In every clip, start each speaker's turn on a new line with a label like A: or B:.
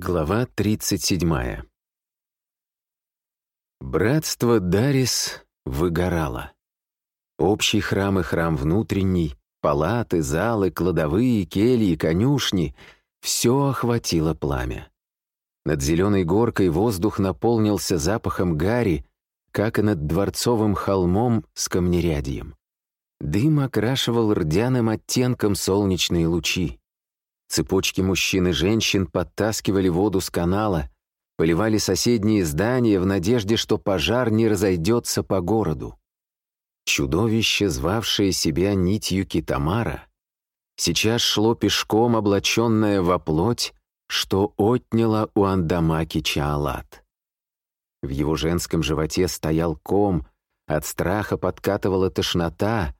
A: Глава 37. Братство Дарис выгорало. Общий храм и храм внутренний, палаты, залы, кладовые, кельи, конюшни — все охватило пламя. Над зеленой горкой воздух наполнился запахом гари, как и над дворцовым холмом с камнерядием. Дым окрашивал рдяным оттенком солнечные лучи. Цепочки мужчин и женщин подтаскивали воду с канала, поливали соседние здания в надежде, что пожар не разойдется по городу. Чудовище, звавшее себя нитью Китамара, сейчас шло пешком, облаченное во плоть, что отняло у Андамаки Чаалат. В его женском животе стоял ком, от страха подкатывала тошнота,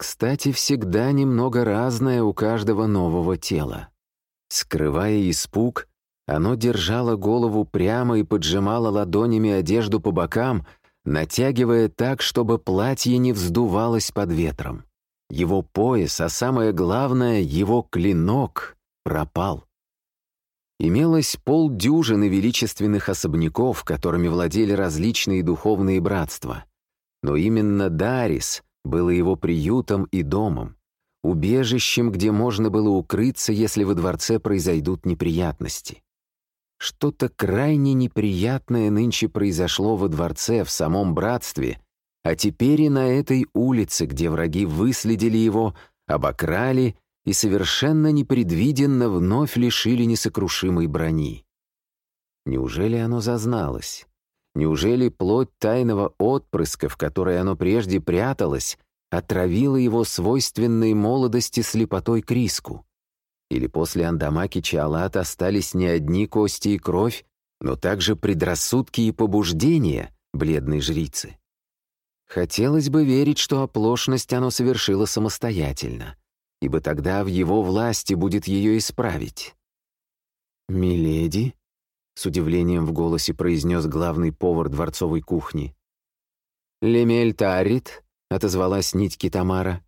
A: кстати, всегда немного разная у каждого нового тела. Скрывая испуг, оно держало голову прямо и поджимало ладонями одежду по бокам, натягивая так, чтобы платье не вздувалось под ветром. Его пояс, а самое главное, его клинок пропал. Имелось полдюжины величественных особняков, которыми владели различные духовные братства. Но именно Дарис было его приютом и домом убежищем, где можно было укрыться, если во дворце произойдут неприятности. Что-то крайне неприятное нынче произошло во дворце, в самом братстве, а теперь и на этой улице, где враги выследили его, обокрали и совершенно непредвиденно вновь лишили несокрушимой брони. Неужели оно зазналось? Неужели плоть тайного отпрыска, в которой оно прежде пряталось, отравила его свойственной молодости слепотой к риску. Или после Андамаки Чалат остались не одни кости и кровь, но также предрассудки и побуждения бледной жрицы. Хотелось бы верить, что оплошность оно совершило самостоятельно, ибо тогда в его власти будет ее исправить. «Миледи?» — с удивлением в голосе произнес главный повар дворцовой кухни. «Лемель Тарит — отозвалась нитьки Тамара.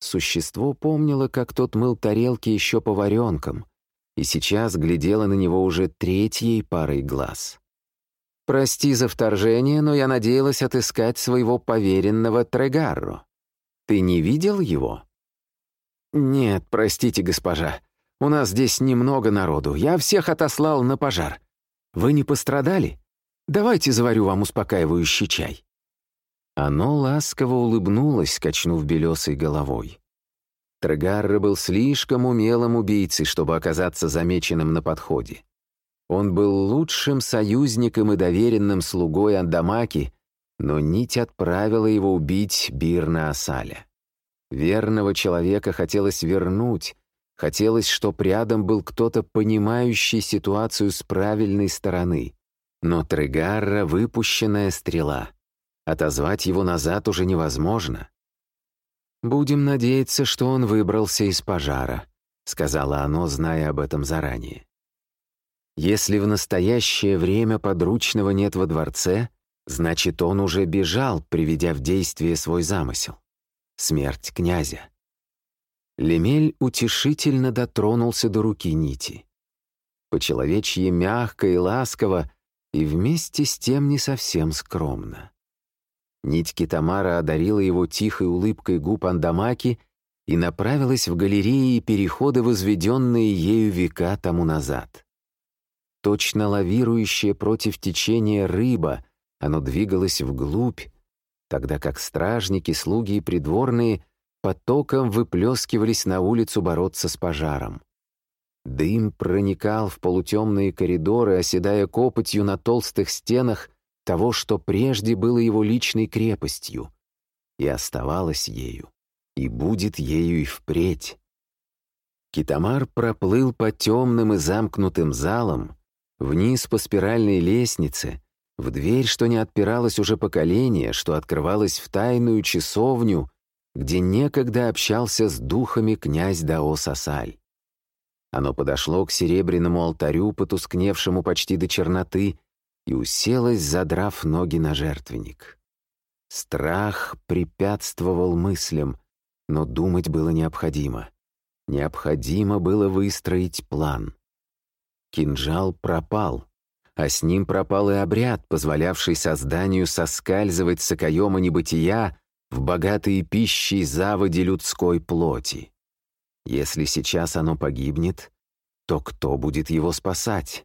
A: Существо помнило, как тот мыл тарелки еще поваренком, и сейчас глядело на него уже третьей парой глаз. «Прости за вторжение, но я надеялась отыскать своего поверенного Трегарро. Ты не видел его?» «Нет, простите, госпожа. У нас здесь немного народу. Я всех отослал на пожар. Вы не пострадали? Давайте заварю вам успокаивающий чай». Оно ласково улыбнулось, качнув белесой головой. Трегарра был слишком умелым убийцей, чтобы оказаться замеченным на подходе. Он был лучшим союзником и доверенным слугой Андамаки, но нить отправила его убить Бирна Асаля. Верного человека хотелось вернуть, хотелось, чтоб рядом был кто-то, понимающий ситуацию с правильной стороны. Но Трегарра — выпущенная стрела — Отозвать его назад уже невозможно. «Будем надеяться, что он выбрался из пожара», — сказала оно, зная об этом заранее. «Если в настоящее время подручного нет во дворце, значит, он уже бежал, приведя в действие свой замысел. Смерть князя». Лемель утешительно дотронулся до руки нити. По-человечьи мягко и ласково, и вместе с тем не совсем скромно. Нить Китамара одарила его тихой улыбкой губ Андамаки и направилась в галереи и переходы, возведенные ею века тому назад. Точно лавирующая против течения рыба, оно двигалось вглубь, тогда как стражники, слуги и придворные потоком выплескивались на улицу бороться с пожаром. Дым проникал в полутемные коридоры, оседая копотью на толстых стенах того, что прежде было его личной крепостью, и оставалось ею, и будет ею и впредь. Китамар проплыл по темным и замкнутым залам, вниз по спиральной лестнице, в дверь, что не отпиралась уже поколение, что открывалась в тайную часовню, где некогда общался с духами князь Дао Сасаль. Оно подошло к серебряному алтарю, потускневшему почти до черноты, и уселась, задрав ноги на жертвенник. Страх препятствовал мыслям, но думать было необходимо. Необходимо было выстроить план. Кинжал пропал, а с ним пропал и обряд, позволявший созданию соскальзывать с окоема небытия в богатые пищей заводи людской плоти. Если сейчас оно погибнет, то кто будет его спасать?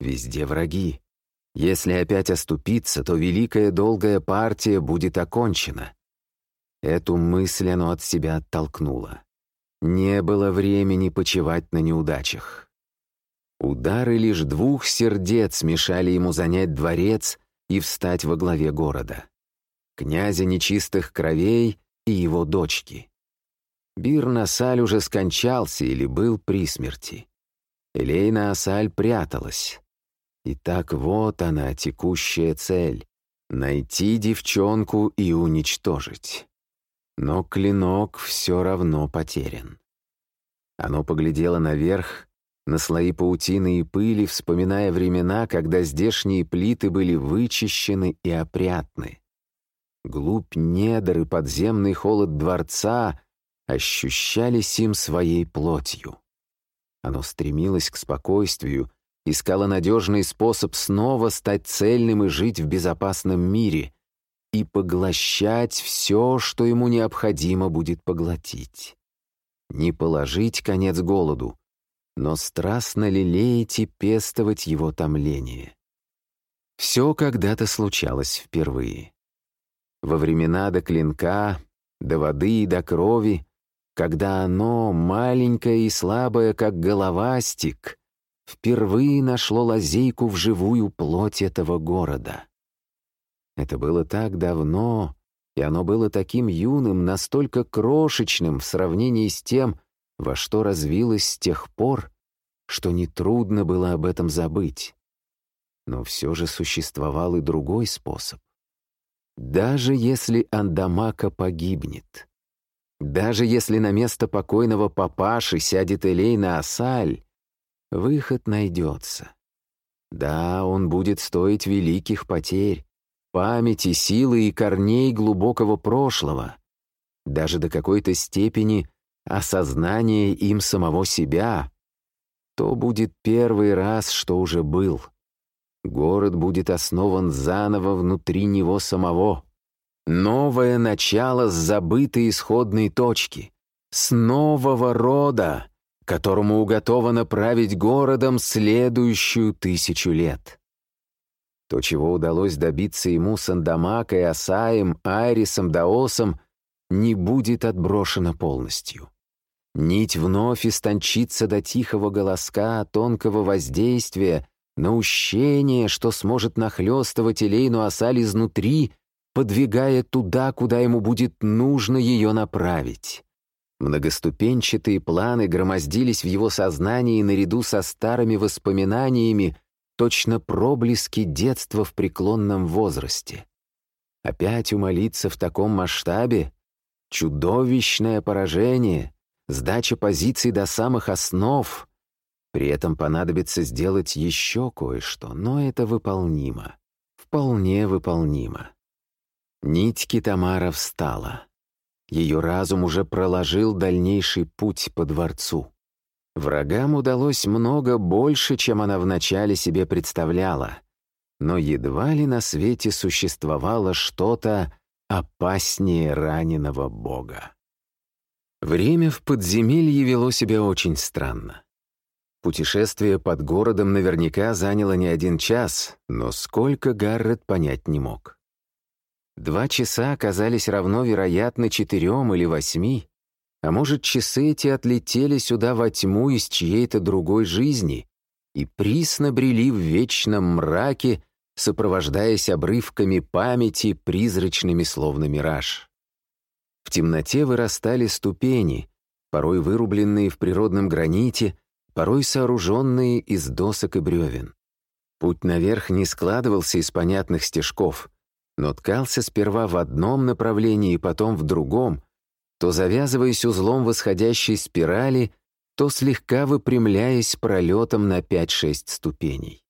A: Везде враги. Если опять оступиться, то великая долгая партия будет окончена. Эту мысль оно от себя оттолкнуло. Не было времени почивать на неудачах. Удары лишь двух сердец мешали ему занять дворец и встать во главе города. Князя нечистых кровей и его дочки. Бир Насаль уже скончался или был при смерти. Элейна Асаль пряталась. Итак, вот она, текущая цель — найти девчонку и уничтожить. Но клинок все равно потерян. Оно поглядело наверх, на слои паутины и пыли, вспоминая времена, когда здешние плиты были вычищены и опрятны. Глубь недр и подземный холод дворца ощущались им своей плотью. Оно стремилось к спокойствию, искало надежный способ снова стать цельным и жить в безопасном мире и поглощать все, что ему необходимо будет поглотить. Не положить конец голоду, но страстно лелеять и пестовать его томление. Все когда-то случалось впервые. Во времена до клинка, до воды и до крови, когда оно, маленькое и слабое, как головастик, впервые нашло лазейку в живую плоть этого города. Это было так давно, и оно было таким юным, настолько крошечным в сравнении с тем, во что развилось с тех пор, что нетрудно было об этом забыть. Но все же существовал и другой способ. Даже если Андамака погибнет, даже если на место покойного папаши сядет Элейна Асаль, выход найдется. Да, он будет стоить великих потерь, памяти, силы и корней глубокого прошлого, даже до какой-то степени осознания им самого себя, то будет первый раз, что уже был. Город будет основан заново внутри него самого. Новое начало с забытой исходной точки, с нового рода, которому уготовано править городом следующую тысячу лет. То, чего удалось добиться ему с Андамакой, Асаем, Айрисом, Даосом, не будет отброшено полностью. Нить вновь истончится до тихого голоска, тонкого воздействия, наущения, что сможет нахлестывать Элейну Асаль изнутри, подвигая туда, куда ему будет нужно ее направить. Многоступенчатые планы громоздились в его сознании наряду со старыми воспоминаниями, точно проблески детства в преклонном возрасте. Опять умолиться в таком масштабе — чудовищное поражение, сдача позиций до самых основ. При этом понадобится сделать еще кое-что, но это выполнимо. Вполне выполнимо. Нить Китамара встала. Ее разум уже проложил дальнейший путь по дворцу. Врагам удалось много больше, чем она вначале себе представляла, но едва ли на свете существовало что-то опаснее раненого бога. Время в подземелье вело себя очень странно. Путешествие под городом наверняка заняло не один час, но сколько Гаррет понять не мог. Два часа оказались равно, вероятно, четырем или восьми, а может, часы эти отлетели сюда во тьму из чьей-то другой жизни и присно брели в вечном мраке, сопровождаясь обрывками памяти, призрачными словно мираж. В темноте вырастали ступени, порой вырубленные в природном граните, порой сооруженные из досок и бревен. Путь наверх не складывался из понятных стежков, но ткался сперва в одном направлении, потом в другом, то завязываясь узлом восходящей спирали, то слегка выпрямляясь пролетом на 5-6 ступеней.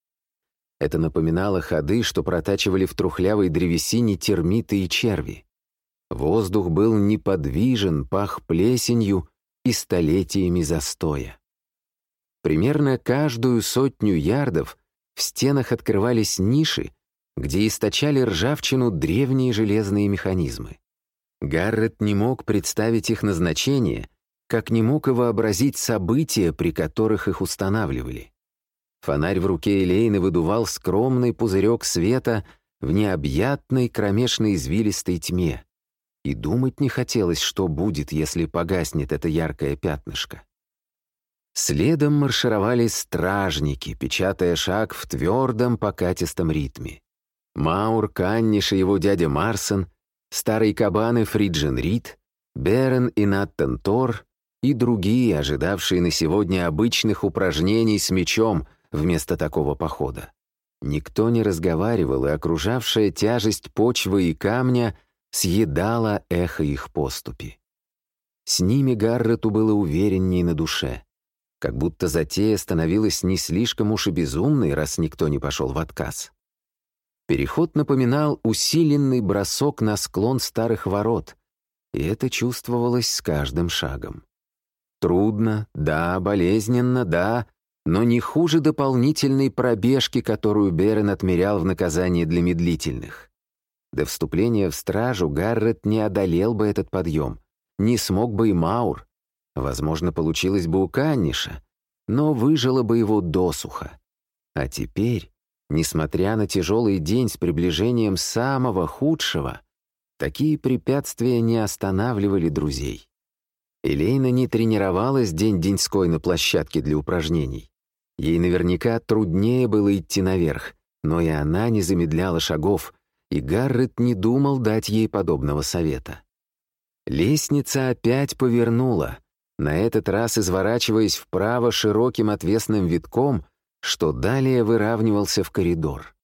A: Это напоминало ходы, что протачивали в трухлявой древесине термиты и черви. Воздух был неподвижен, пах плесенью и столетиями застоя. Примерно каждую сотню ярдов в стенах открывались ниши, где источали ржавчину древние железные механизмы. Гаррет не мог представить их назначение, как не мог и вообразить события, при которых их устанавливали. Фонарь в руке Элейны выдувал скромный пузырек света в необъятной кромешной извилистой тьме. И думать не хотелось, что будет, если погаснет это яркое пятнышко. Следом маршировали стражники, печатая шаг в твердом покатистом ритме. Маур, Канниш и его дядя Марсон, старый кабан и Фриджин Рид, Берен и Наттен Тор и другие, ожидавшие на сегодня обычных упражнений с мечом вместо такого похода. Никто не разговаривал, и окружавшая тяжесть почвы и камня съедала эхо их поступи. С ними Гаррету было увереннее на душе, как будто затея становилась не слишком уж и безумной, раз никто не пошел в отказ. Переход напоминал усиленный бросок на склон старых ворот, и это чувствовалось с каждым шагом. Трудно, да, болезненно, да, но не хуже дополнительной пробежки, которую Берен отмерял в наказание для медлительных. До вступления в стражу Гаррет не одолел бы этот подъем, не смог бы и Маур. Возможно, получилось бы у Канниша, но выжило бы его досуха. А теперь Несмотря на тяжелый день с приближением самого худшего, такие препятствия не останавливали друзей. Элейна не тренировалась день-деньской на площадке для упражнений. Ей наверняка труднее было идти наверх, но и она не замедляла шагов, и Гаррет не думал дать ей подобного совета. Лестница опять повернула, на этот раз изворачиваясь вправо широким отвесным витком, что далее выравнивался в коридор.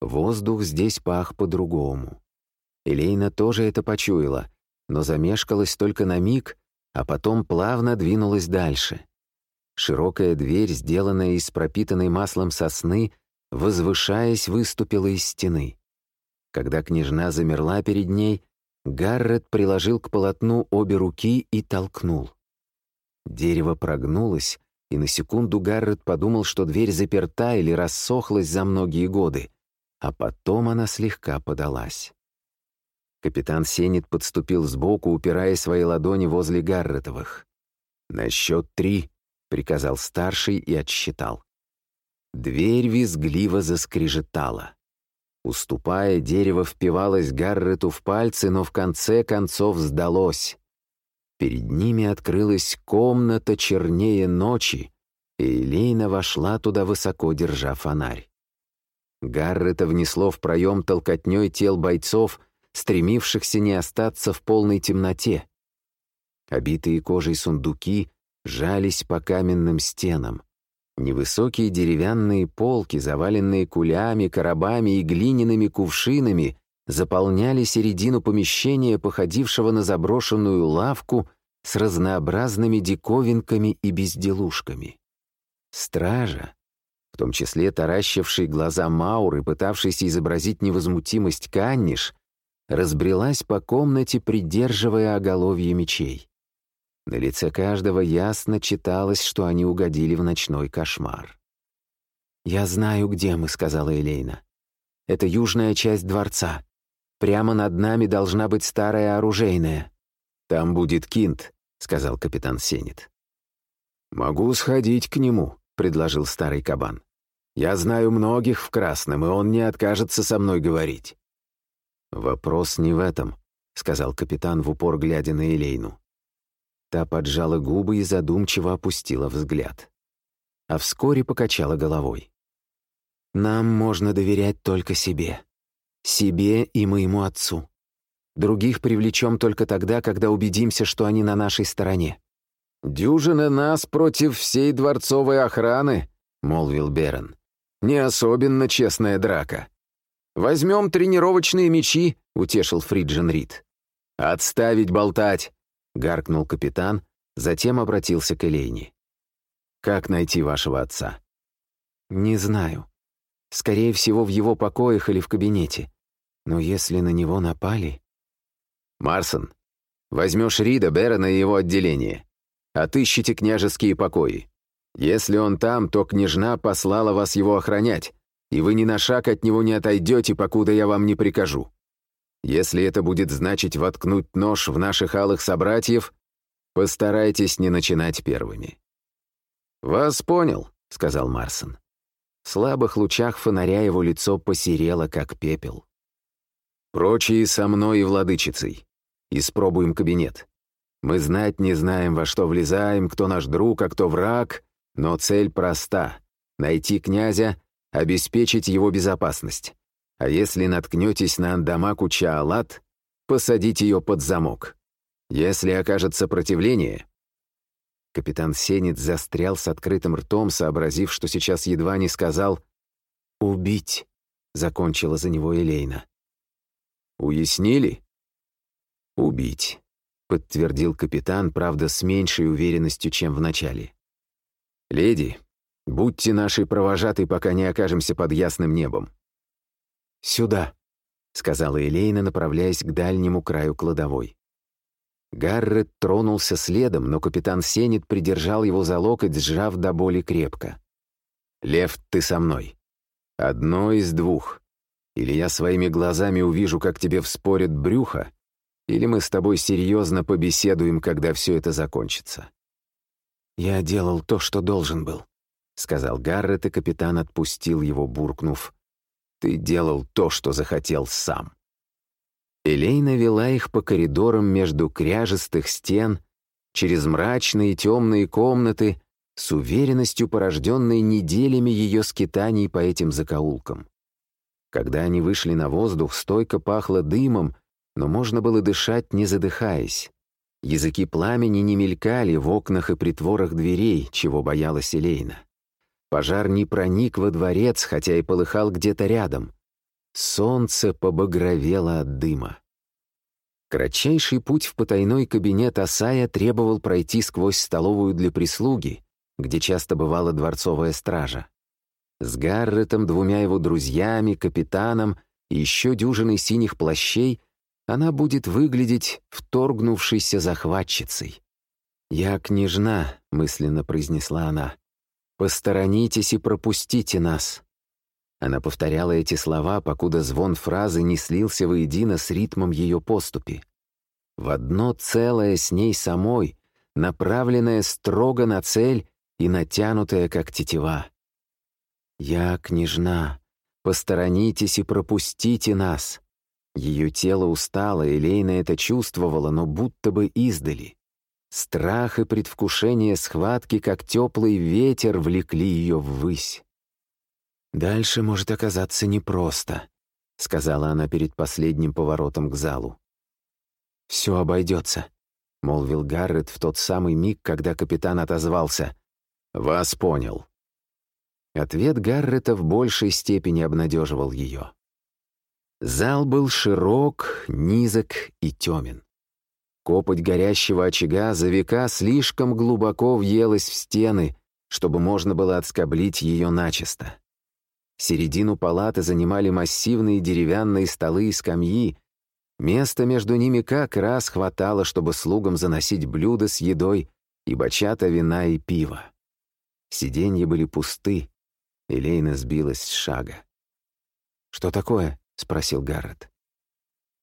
A: Воздух здесь пах по-другому. Элейна тоже это почуяла, но замешкалась только на миг, а потом плавно двинулась дальше. Широкая дверь, сделанная из пропитанной маслом сосны, возвышаясь, выступила из стены. Когда княжна замерла перед ней, Гаррет приложил к полотну обе руки и толкнул. Дерево прогнулось, и на секунду Гаррет подумал, что дверь заперта или рассохлась за многие годы, а потом она слегка подалась. Капитан Сенит подступил сбоку, упирая свои ладони возле Гарретовых. «На счет три», — приказал старший и отсчитал. Дверь визгливо заскрежетала. Уступая, дерево впивалось Гаррету в пальцы, но в конце концов сдалось. Перед ними открылась комната чернее ночи, и Элейна вошла туда, высоко держа фонарь. Гаррета внесло в проем толкотней тел бойцов, стремившихся не остаться в полной темноте. Обитые кожей сундуки жались по каменным стенам. Невысокие деревянные полки, заваленные кулями, коробами и глиняными кувшинами, заполняли середину помещения, походившего на заброшенную лавку с разнообразными диковинками и безделушками. Стража, в том числе таращивший глаза Мауры, пытавшийся изобразить невозмутимость Канниш, разбрелась по комнате, придерживая оголовье мечей. На лице каждого ясно читалось, что они угодили в ночной кошмар. «Я знаю, где мы», — сказала Элейна. «Это южная часть дворца. Прямо над нами должна быть старая оружейная. Там будет Кинт, сказал капитан Сенит. Могу сходить к нему, предложил старый кабан. Я знаю многих в красном, и он не откажется со мной говорить. Вопрос не в этом, сказал капитан в упор глядя на Элейну. Та поджала губы и задумчиво опустила взгляд. А вскоре покачала головой. «Нам можно доверять только себе. Себе и моему отцу. Других привлечем только тогда, когда убедимся, что они на нашей стороне». «Дюжина нас против всей дворцовой охраны», — молвил Берн. «Не особенно честная драка». «Возьмем тренировочные мечи», — утешил Фриджин Рид. «Отставить болтать», — гаркнул капитан, затем обратился к Элейне. «Как найти вашего отца?» «Не знаю. Скорее всего, в его покоях или в кабинете. Но если на него напали... Марсон, возьмешь Рида, Берона и его отделение. Отыщите княжеские покои. Если он там, то княжна послала вас его охранять, и вы ни на шаг от него не отойдете, покуда я вам не прикажу. Если это будет значить воткнуть нож в наших алых собратьев, постарайтесь не начинать первыми». «Вас понял», — сказал Марсон. В слабых лучах фонаря его лицо посерело, как пепел. «Прочие со мной и владычицей. Испробуем кабинет. Мы знать не знаем, во что влезаем, кто наш друг, а кто враг, но цель проста — найти князя, обеспечить его безопасность. А если наткнетесь на Андамаку Чаалат, посадить ее под замок. Если окажет сопротивление...» Капитан Сенец застрял с открытым ртом, сообразив, что сейчас едва не сказал «убить», — закончила за него Элейна. «Уяснили?» «Убить», — подтвердил капитан, правда, с меньшей уверенностью, чем в начале. «Леди, будьте нашей провожатой, пока не окажемся под ясным небом». «Сюда», — сказала Элейна, направляясь к дальнему краю кладовой. Гаррет тронулся следом, но капитан Сенит придержал его за локоть, сжав до боли крепко. «Лев, ты со мной. Одно из двух. Или я своими глазами увижу, как тебе вспорят брюхо, или мы с тобой серьезно побеседуем, когда все это закончится». «Я делал то, что должен был», — сказал Гаррет, и капитан отпустил его, буркнув. «Ты делал то, что захотел сам». Элейна вела их по коридорам между кряжестых стен, через мрачные темные комнаты, с уверенностью, порожденной неделями ее скитаний по этим закоулкам. Когда они вышли на воздух, стойко пахло дымом, но можно было дышать, не задыхаясь. Языки пламени не мелькали в окнах и притворах дверей, чего боялась Элейна. Пожар не проник во дворец, хотя и полыхал где-то рядом. Солнце побагровело от дыма. Кратчайший путь в потайной кабинет Асая требовал пройти сквозь столовую для прислуги, где часто бывала дворцовая стража. С Гарретом, двумя его друзьями, капитаном и еще дюжиной синих плащей она будет выглядеть вторгнувшейся захватчицей. «Я княжна», — мысленно произнесла она. «Посторонитесь и пропустите нас». Она повторяла эти слова, покуда звон фразы не слился воедино с ритмом ее поступи. В одно целое с ней самой, направленное строго на цель и натянутое, как тетива. «Я княжна, посторонитесь и пропустите нас». Ее тело устало, и Лейна это чувствовала, но будто бы издали. Страх и предвкушение схватки, как теплый ветер, влекли ее ввысь. «Дальше может оказаться непросто», — сказала она перед последним поворотом к залу. «Все обойдется», — молвил Гаррет в тот самый миг, когда капитан отозвался. «Вас понял». Ответ Гаррета в большей степени обнадеживал ее. Зал был широк, низок и темен. Копоть горящего очага за века слишком глубоко въелась в стены, чтобы можно было отскоблить ее начисто. Середину палаты занимали массивные деревянные столы и скамьи. Места между ними как раз хватало, чтобы слугам заносить блюда с едой и бочата вина и пива. Сиденья были пусты, и Лейна сбилась с шага. «Что такое?» — спросил Гаррет.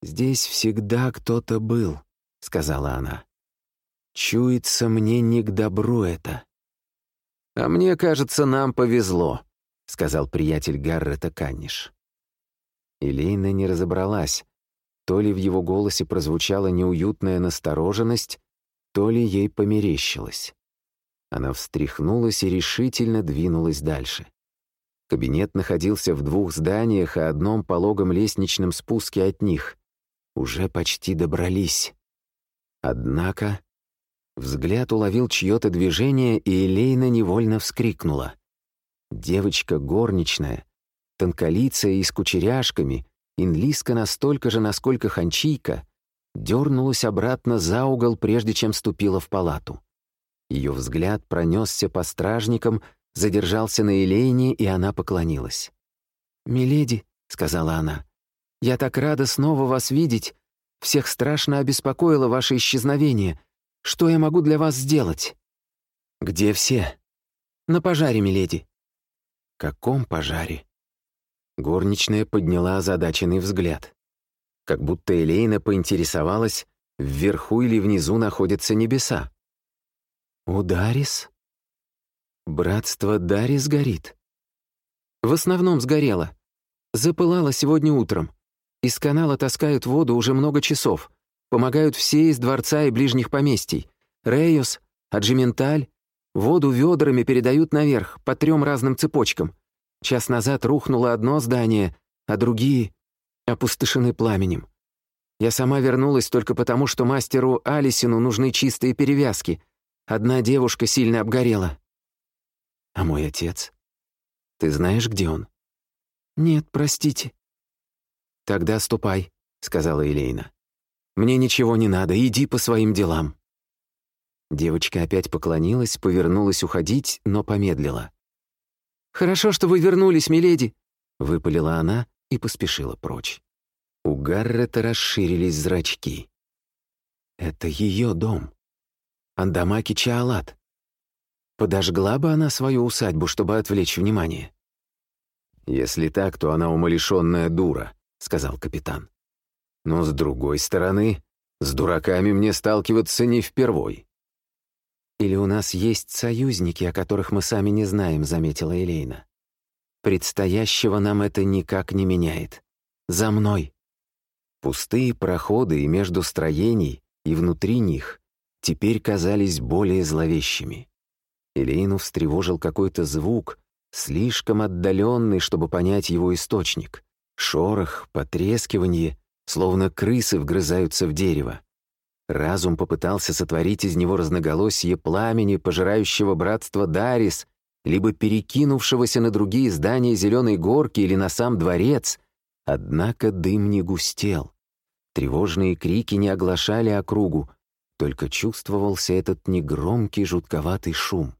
A: «Здесь всегда кто-то был», — сказала она. «Чуется мне не к добру это». «А мне кажется, нам повезло», — сказал приятель Гаррета Канниш. Элейна не разобралась. То ли в его голосе прозвучала неуютная настороженность, то ли ей померещилось. Она встряхнулась и решительно двинулась дальше. Кабинет находился в двух зданиях и одном пологом лестничном спуске от них. Уже почти добрались. Однако взгляд уловил чье-то движение, и Элейна невольно вскрикнула. Девочка горничная, тонколицая и с кучеряшками, инлиска настолько же, насколько ханчийка, дернулась обратно за угол, прежде чем ступила в палату. Ее взгляд пронесся по стражникам, задержался на Элейне, и она поклонилась. «Миледи», — сказала она, — «я так рада снова вас видеть. Всех страшно обеспокоило ваше исчезновение. Что я могу для вас сделать?» «Где все?»
B: «На пожаре, миледи».
A: «Каком пожаре?» Горничная подняла озадаченный взгляд. Как будто Элейна поинтересовалась, вверху или внизу находятся небеса. «У Дарис?» «Братство Дарис горит?»
B: «В основном сгорело. Запылало сегодня утром. Из канала таскают воду уже много часов. Помогают все из дворца и ближних поместий. Рейос, Аджименталь. Воду ведрами передают наверх, по трем разным цепочкам. Час назад рухнуло одно здание, а другие опустошены пламенем. Я сама вернулась только потому, что мастеру Алисину нужны чистые перевязки. Одна девушка сильно обгорела.
A: А мой отец? Ты знаешь, где он?
B: Нет, простите.
A: Тогда ступай, сказала Элейна. Мне ничего не надо, иди по своим делам. Девочка опять поклонилась, повернулась уходить, но помедлила.
B: «Хорошо, что вы вернулись, миледи», —
A: выпалила она и поспешила прочь. У Гаррета расширились зрачки. Это ее дом. Андамаки Чаалат. Подожгла бы она свою усадьбу, чтобы отвлечь внимание. «Если так, то она умалишенная дура», — сказал капитан. «Но с другой стороны, с дураками мне сталкиваться не впервой». «Или у нас есть союзники, о которых мы сами не знаем», — заметила Элейна. «Предстоящего нам это никак не меняет. За мной». Пустые проходы и между строений, и внутри них теперь казались более зловещими. Элейну встревожил какой-то звук, слишком отдаленный, чтобы понять его источник. Шорох, потрескивание, словно крысы вгрызаются в дерево. Разум попытался сотворить из него разноголосие пламени, пожирающего братство Дарис, либо перекинувшегося на другие здания Зеленой горки или на сам дворец, однако дым не густел. Тревожные крики не оглашали округу, только чувствовался этот негромкий жутковатый шум.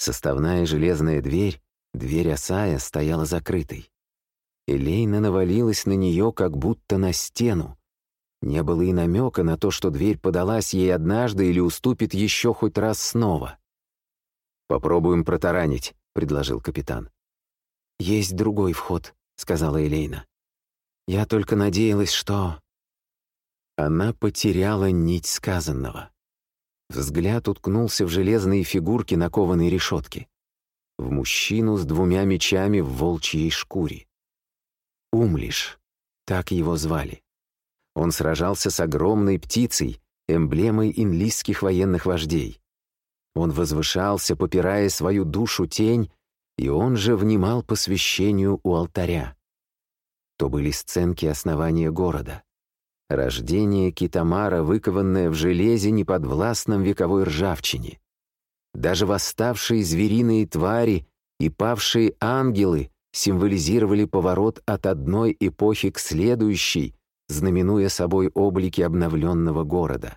A: Составная железная дверь, дверь Асая, стояла закрытой. Элейна навалилась на нее, как будто на стену, не было и намека на то, что дверь подалась ей однажды или уступит еще хоть раз снова. «Попробуем протаранить», — предложил капитан. «Есть другой вход», — сказала Элейна. «Я только надеялась, что...» Она потеряла нить сказанного. Взгляд уткнулся в железные фигурки на кованой решетке. В мужчину с двумя мечами в волчьей шкуре. Умлиш, так его звали. Он сражался с огромной птицей, эмблемой инлийских военных вождей. Он возвышался, попирая свою душу тень, и он же внимал посвящению у алтаря. То были сценки основания города. Рождение Китамара, выкованное в железе, неподвластном вековой ржавчине. Даже восставшие звериные твари и павшие ангелы символизировали поворот от одной эпохи к следующей, знаменуя собой облики обновленного города.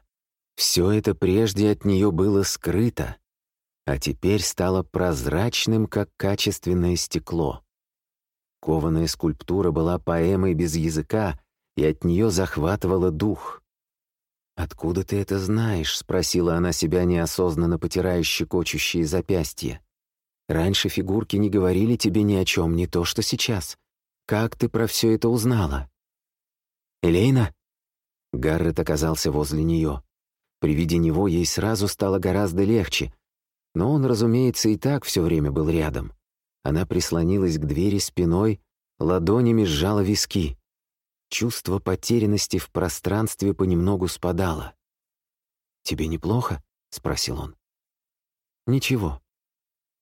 A: Все это прежде от нее было скрыто, а теперь стало прозрачным, как качественное стекло. Кованая скульптура была поэмой без языка, и от нее захватывала дух. «Откуда ты это знаешь?» — спросила она себя, неосознанно потирая щекочущие запястья. «Раньше фигурки не говорили тебе ни о чем, не то что сейчас. Как ты про все это узнала?» «Элейна?» Гаррет оказался возле нее. При виде него ей сразу стало гораздо легче, но он, разумеется, и так все время был рядом. Она прислонилась к двери спиной, ладонями сжала виски. Чувство потерянности в пространстве понемногу спадало. «Тебе неплохо?» — спросил он. «Ничего.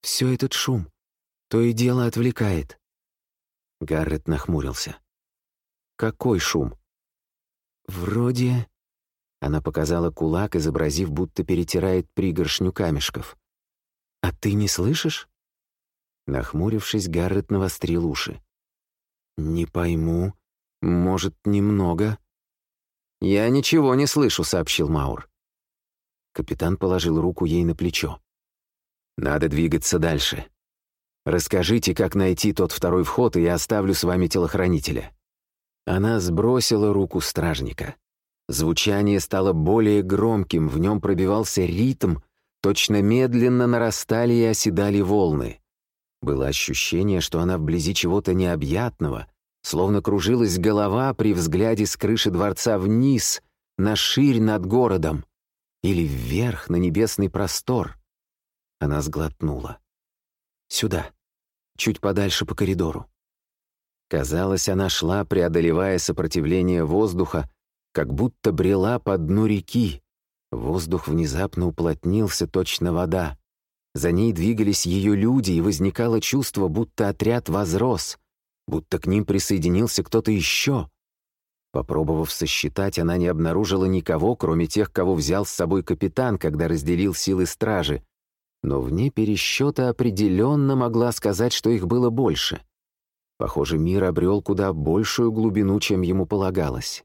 A: Все этот шум. То и дело отвлекает». Гаррет нахмурился. «Какой шум?» «Вроде...» Она показала кулак, изобразив, будто перетирает пригоршню камешков. «А ты не слышишь?» Нахмурившись, Гаррет навострил уши. «Не пойму. Может, немного?» «Я ничего не слышу», — сообщил Маур. Капитан положил руку ей на плечо. «Надо двигаться дальше. Расскажите, как найти тот второй вход, и я оставлю с вами телохранителя». Она сбросила руку стражника. Звучание стало более громким, в нем пробивался ритм, точно медленно нарастали и оседали волны. Было ощущение, что она вблизи чего-то необъятного, словно кружилась голова при взгляде с крыши дворца вниз, на ширь над городом, или вверх на небесный простор. Она сглотнула. «Сюда, чуть подальше по коридору». Казалось, она шла, преодолевая сопротивление воздуха, как будто брела по дну реки. Воздух внезапно уплотнился, точно вода. За ней двигались ее люди, и возникало чувство, будто отряд возрос, будто к ним присоединился кто-то еще. Попробовав сосчитать, она не обнаружила никого, кроме тех, кого взял с собой капитан, когда разделил силы стражи. Но вне пересчета определенно могла сказать, что их было больше. Похоже, мир обрел куда большую глубину, чем ему полагалось.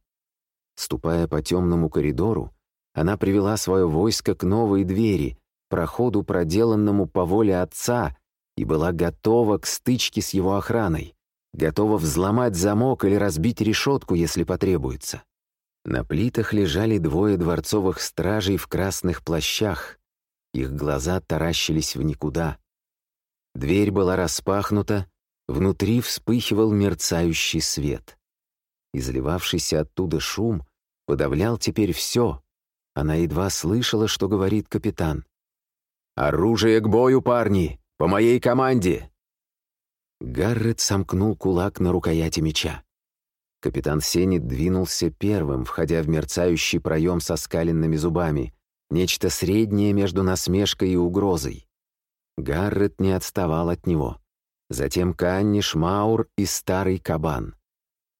A: Ступая по темному коридору, она привела свое войско к новой двери, проходу, проделанному по воле отца, и была готова к стычке с его охраной, готова взломать замок или разбить решетку, если потребуется. На плитах лежали двое дворцовых стражей в красных плащах. Их глаза таращились в никуда. Дверь была распахнута, внутри вспыхивал мерцающий свет. Изливавшийся оттуда шум подавлял теперь все. Она едва слышала, что говорит капитан. «Оружие к бою, парни! По моей команде!» Гаррет сомкнул кулак на рукояти меча. Капитан Сенит двинулся первым, входя в мерцающий проем со скаленными зубами, нечто среднее между насмешкой и угрозой. Гаррет не отставал от него. Затем Канни, Шмаур и Старый Кабан.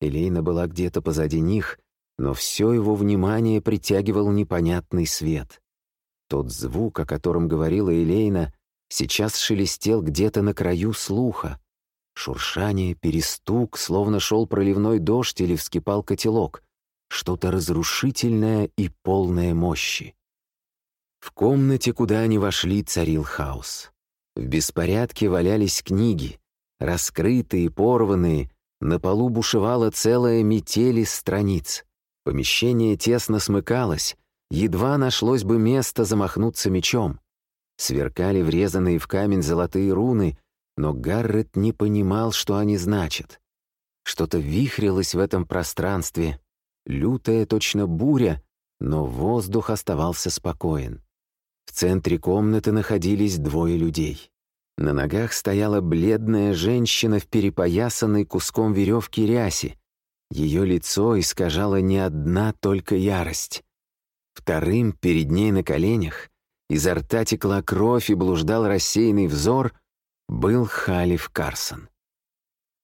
A: Элейна была где-то позади них, но все его внимание притягивал непонятный свет. Тот звук, о котором говорила Элейна, сейчас шелестел где-то на краю слуха. Шуршание, перестук, словно шел проливной дождь или вскипал котелок. Что-то разрушительное и полное мощи. В комнате, куда они вошли, царил хаос. В беспорядке валялись книги, раскрытые, порванные, на полу бушевала целая метель из страниц. Помещение тесно смыкалось, едва нашлось бы место замахнуться мечом. Сверкали врезанные в камень золотые руны, но Гаррет не понимал, что они значат. Что-то вихрилось в этом пространстве, лютая точно буря, но воздух оставался спокоен. В центре комнаты находились двое людей. На ногах стояла бледная женщина в перепоясанной куском веревки рясе, ее лицо искажало не одна только ярость. Вторым, перед ней на коленях, изо рта текла кровь и блуждал рассеянный взор, был Халиф Карсон.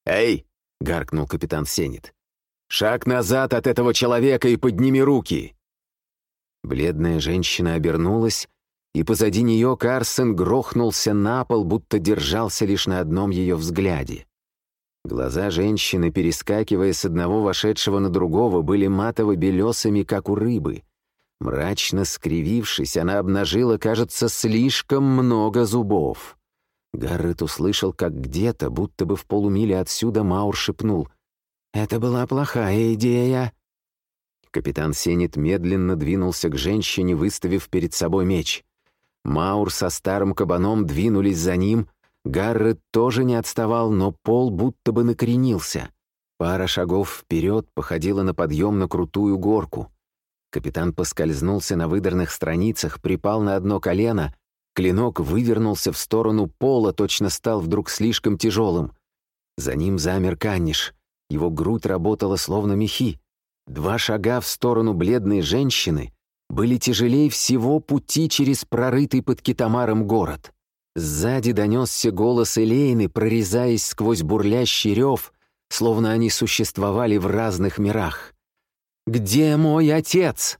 A: «Эй!» — гаркнул капитан Сенит. «Шаг назад от этого человека и подними руки!» Бледная женщина обернулась, и позади нее Карсон грохнулся на пол, будто держался лишь на одном ее взгляде. Глаза женщины, перескакивая с одного вошедшего на другого, были матово-белесыми, как у рыбы. Мрачно скривившись, она обнажила, кажется, слишком много зубов. Гаррет услышал, как где-то, будто бы в полумиле отсюда, Маур шепнул. «Это была плохая идея». Капитан Сенит медленно двинулся к женщине, выставив перед собой меч. Маур со старым кабаном двинулись за ним — Гаррет тоже не отставал, но пол будто бы накренился. Пара шагов вперед походила на подъем на крутую горку. Капитан поскользнулся на выдранных страницах, припал на одно колено, клинок вывернулся в сторону пола, точно стал вдруг слишком тяжелым. За ним замер Канниш. Его грудь работала словно мехи. Два шага в сторону бледной женщины были тяжелее всего пути через прорытый под китамаром город. Сзади донесся голос Элейны, прорезаясь сквозь бурлящий рев, словно они существовали в разных мирах. «Где мой отец?»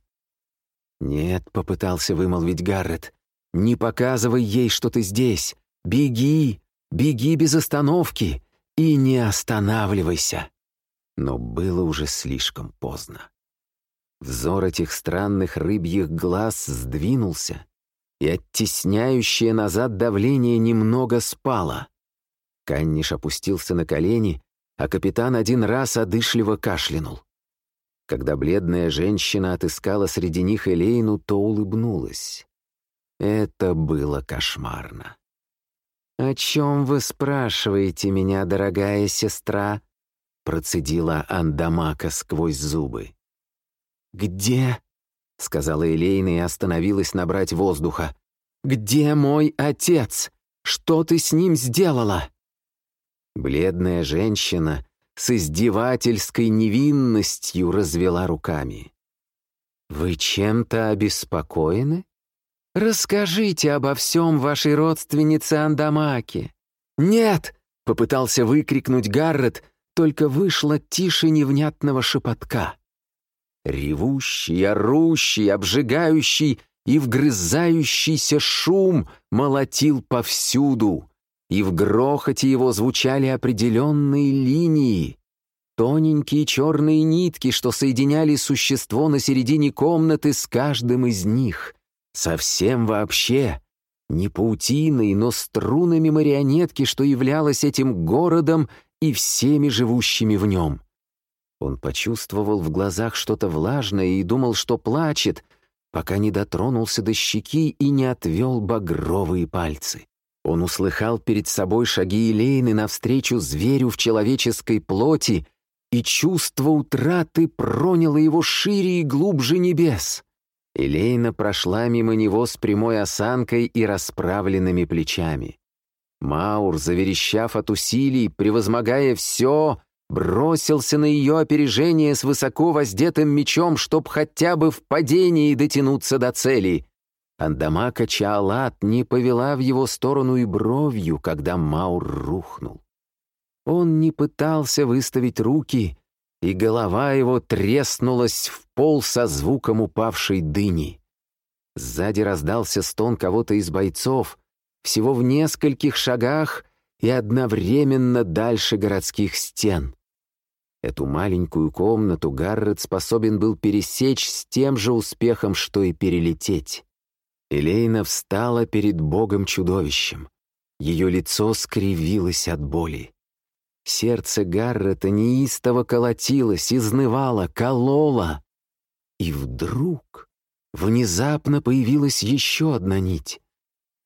A: «Нет», — попытался вымолвить Гаррет, — «не показывай ей, что ты здесь. Беги, беги без остановки и не останавливайся». Но было уже слишком поздно. Взор этих странных рыбьих глаз сдвинулся, и оттесняющее назад давление немного спало. Канниш опустился на колени, а капитан один раз одышливо кашлянул. Когда бледная женщина отыскала среди них Элейну, то улыбнулась. Это было кошмарно.
B: «О чем вы спрашиваете меня, дорогая сестра?» процедила Андамака сквозь зубы. «Где?» — сказала Элейна и остановилась набрать воздуха. «Где мой отец? Что ты с ним сделала?» Бледная женщина с издевательской невинностью развела руками. «Вы чем-то обеспокоены? Расскажите обо всем вашей родственнице Андамаке». «Нет!» — попытался выкрикнуть Гаррет, только вышло тише невнятного шепотка. Ревущий, орущий, обжигающий и вгрызающийся шум молотил повсюду, и в грохоте его звучали определенные линии, тоненькие черные нитки, что соединяли существо на середине комнаты с каждым из них. Совсем вообще не паутиной, но струнами марионетки, что являлось этим городом и всеми живущими в нем. Он почувствовал в глазах что-то влажное и думал, что плачет, пока не дотронулся до щеки и не отвел багровые пальцы. Он услыхал перед собой шаги Елейны навстречу зверю в человеческой плоти, и чувство утраты проняло его шире и глубже небес. Элейна прошла мимо него с прямой осанкой и расправленными плечами. Маур, заверещав от усилий, превозмогая все, бросился на ее опережение с высоко воздетым мечом, чтоб хотя бы в падении дотянуться до цели. Андамака Чаалат не повела в его сторону и бровью, когда Маур рухнул. Он не пытался выставить руки, и голова его треснулась в пол со звуком упавшей дыни. Сзади раздался стон кого-то из бойцов, всего в нескольких шагах и одновременно дальше городских стен. Эту маленькую комнату Гаррет способен был пересечь с тем же успехом, что и перелететь. Элейна встала перед богом-чудовищем. Ее лицо скривилось от боли. Сердце Гаррета неистово колотилось, изнывало, кололо. И вдруг внезапно появилась еще одна нить.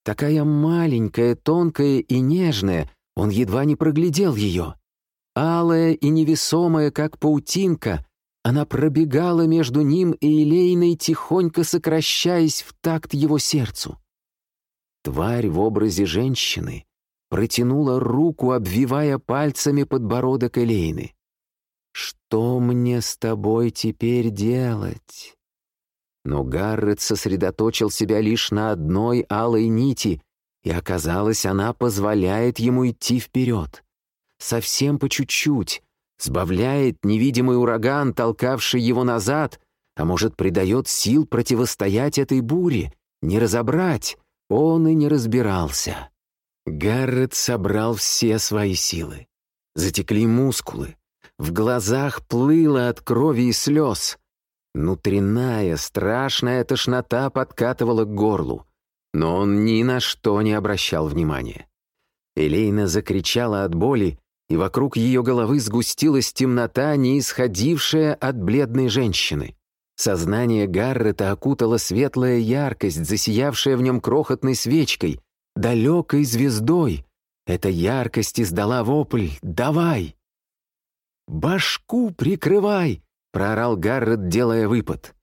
B: Такая маленькая, тонкая и нежная, он едва не проглядел ее. Алая и невесомая, как паутинка, она пробегала между ним и Элейной, тихонько сокращаясь в такт его сердцу. Тварь в образе женщины протянула руку, обвивая пальцами подбородок Элейны. «Что мне с тобой теперь делать?» Но Гаррет сосредоточил себя лишь на одной алой нити, и оказалось, она позволяет ему идти вперед. Совсем по чуть-чуть, сбавляет невидимый ураган, толкавший его назад, а может, придает сил противостоять этой буре, не разобрать, он и не разбирался. Гаррет собрал все свои силы. Затекли мускулы, в глазах плыло от крови и слез — Внутренняя, страшная тошнота подкатывала к горлу, но он ни на что не обращал внимания. Элейна закричала от боли, и вокруг ее головы сгустилась темнота, не исходившая от бледной женщины. Сознание Гаррета окутала светлая яркость, засиявшая в нем крохотной свечкой, далекой звездой. Эта яркость издала вопль «Давай!» «Башку прикрывай!» проорал Гаррет, делая выпад.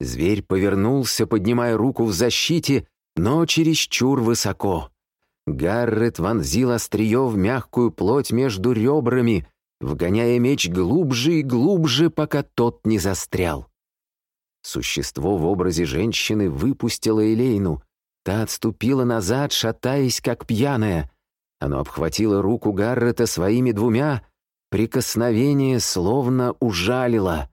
B: Зверь повернулся, поднимая руку в защите, но чересчур высоко. Гаррет вонзил острие в мягкую плоть между ребрами, вгоняя меч глубже и глубже, пока тот не застрял. Существо в образе женщины выпустило Элейну. Та отступила назад, шатаясь, как пьяная. Оно обхватило руку Гаррета своими двумя, прикосновение словно ужалило.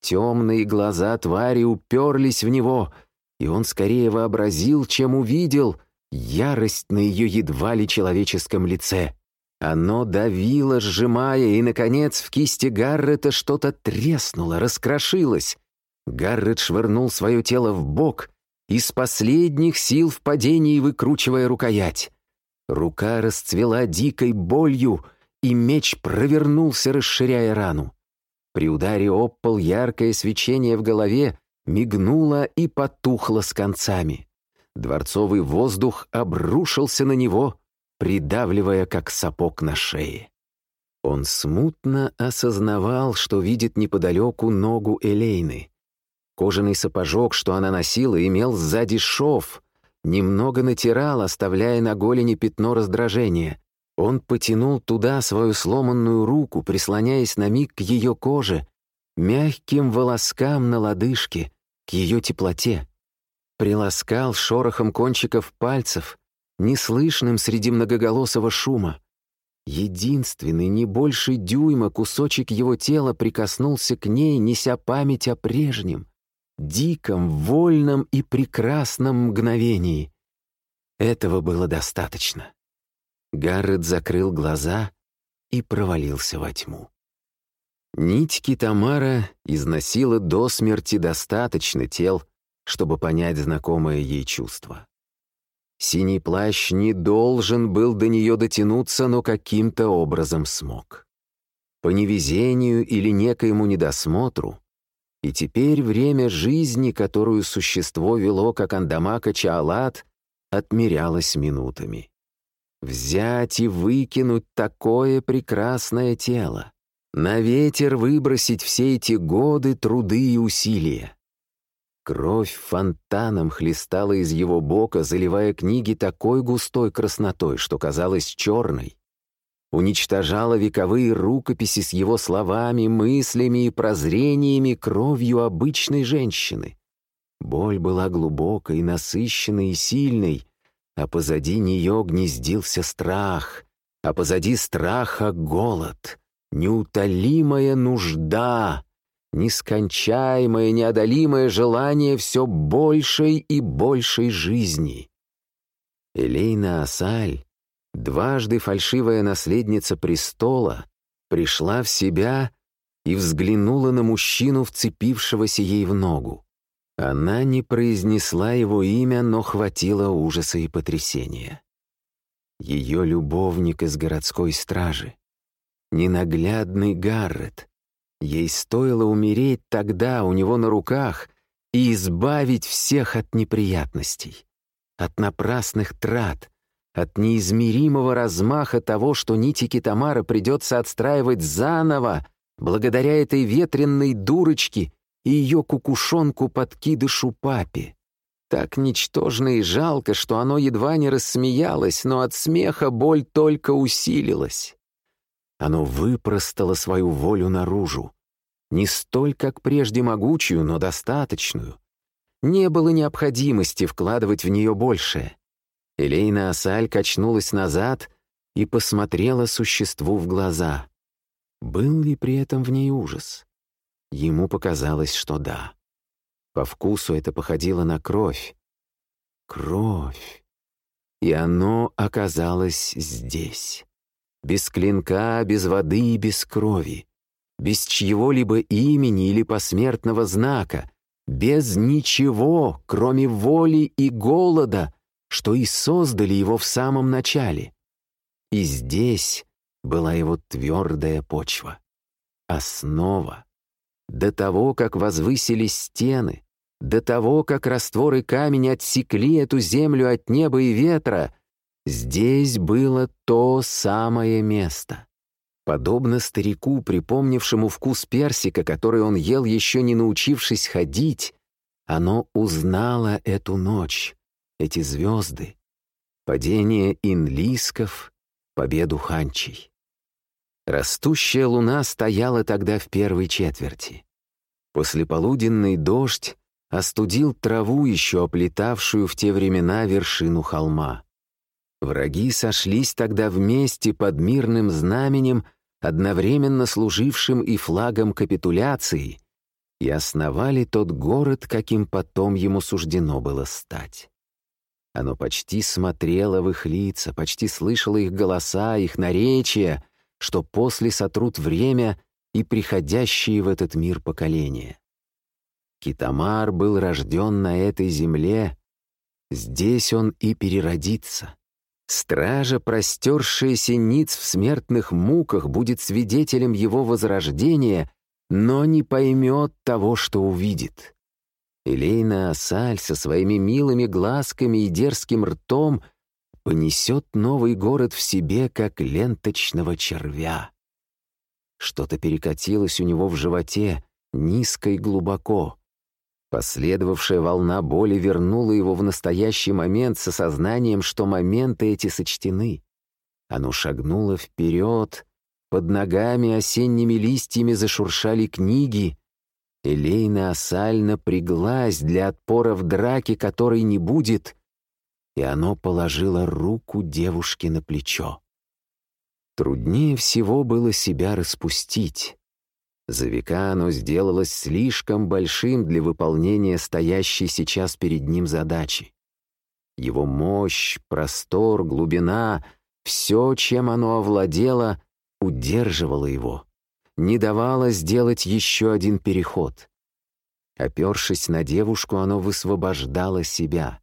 B: Темные глаза твари уперлись в него, и он скорее вообразил, чем увидел ярость на ее едва ли человеческом лице. Оно давило, сжимая, и, наконец, в кисти Гаррета что-то треснуло, раскрошилось. Гаррет швырнул свое тело в бок, из последних сил в падении выкручивая рукоять. Рука расцвела дикой болью, и меч провернулся, расширяя рану. При ударе об пол яркое свечение в голове мигнуло и потухло с концами.
A: дворцовый воздух обрушился на него, придавливая как сапог на шее. Он смутно осознавал, что видит неподалеку ногу Элейны. Кожаный сапожок, что она носила, имел сзади шов, немного натирал, оставляя на голени пятно раздражения. Он потянул туда свою сломанную руку, прислоняясь на миг к ее коже, мягким волоскам на лодыжке, к ее теплоте. Приласкал шорохом кончиков пальцев, неслышным среди многоголосого шума. Единственный, не больше дюйма, кусочек его тела прикоснулся к ней, неся память о прежнем, диком, вольном и прекрасном мгновении. Этого было достаточно. Гаррет закрыл глаза и провалился во тьму. Нить Китамара износила до смерти достаточно тел, чтобы понять знакомое ей чувство. Синий плащ не должен был до нее дотянуться, но каким-то образом смог. По невезению или некоему недосмотру, и теперь время жизни, которую существо вело, как Андамака Чаалат, отмерялось минутами. Взять и выкинуть такое прекрасное тело. На ветер выбросить все эти годы, труды и усилия. Кровь фонтаном хлестала из его бока, заливая книги такой густой краснотой, что казалась черной. Уничтожала вековые рукописи с его словами, мыслями и прозрениями кровью обычной женщины. Боль была глубокой, насыщенной и сильной, а позади нее гнездился страх, а позади страха — голод, неутолимая нужда, нескончаемое, неодолимое желание все большей и большей жизни. Элейна Асаль, дважды фальшивая наследница престола, пришла в себя и взглянула на мужчину, вцепившегося ей в ногу. Она не произнесла его имя, но хватило ужаса и потрясения. Ее любовник из городской стражи. Ненаглядный Гаррет. Ей стоило умереть тогда у него на руках и избавить всех от неприятностей, от напрасных трат, от неизмеримого размаха того, что нити Китамара придется отстраивать заново, благодаря этой ветренной дурочке и ее кукушонку-подкидышу папе. Так ничтожно и жалко, что оно едва не рассмеялось, но от смеха боль только усилилась. Оно выпростало свою волю наружу. Не столь, как прежде могучую, но достаточную. Не было необходимости вкладывать в нее большее. Элейна Асаль качнулась назад и посмотрела существу в глаза. Был ли при этом в ней ужас? Ему показалось, что да. По вкусу это походило на кровь. Кровь. И оно оказалось здесь. Без клинка, без воды и без крови. Без чьего-либо имени или посмертного знака. Без ничего, кроме воли и голода, что и создали его в самом начале. И здесь была его твердая почва. Основа. До того, как возвысились стены, до того, как растворы камень отсекли эту землю от неба и ветра, здесь было то самое место. Подобно старику, припомнившему вкус персика, который он ел, еще не научившись ходить, оно узнало эту ночь, эти звезды, падение инлисков, победу ханчей. Растущая луна стояла тогда в первой четверти. Послеполуденный дождь остудил траву, еще оплетавшую в те времена вершину холма. Враги сошлись тогда вместе под мирным знаменем, одновременно служившим и флагом капитуляции, и основали тот город, каким потом ему суждено было стать. Оно почти смотрело в их лица, почти слышало их голоса, их наречия, что после сотрут время и приходящие в этот мир поколения. Китамар был рожден на этой земле, здесь он и переродится. Стража, простершаяся ниц в смертных муках, будет свидетелем его возрождения, но не поймет того, что увидит. Элейна Асаль со своими милыми глазками и дерзким ртом понесет новый город в себе, как ленточного червя. Что-то перекатилось у него в животе, низко и глубоко. Последовавшая волна боли вернула его в настоящий момент с осознанием, что моменты эти сочтены. Оно шагнуло вперед, под ногами осенними листьями зашуршали книги. Элейна Асаль напряглась для отпора в драке, которой не будет, и оно положило руку девушке на плечо. Труднее всего было себя распустить. За века оно сделалось слишком большим для выполнения стоящей сейчас перед ним задачи. Его мощь, простор, глубина — все, чем оно овладело, удерживало его, не давало сделать еще один переход. Опершись на девушку, оно высвобождало себя.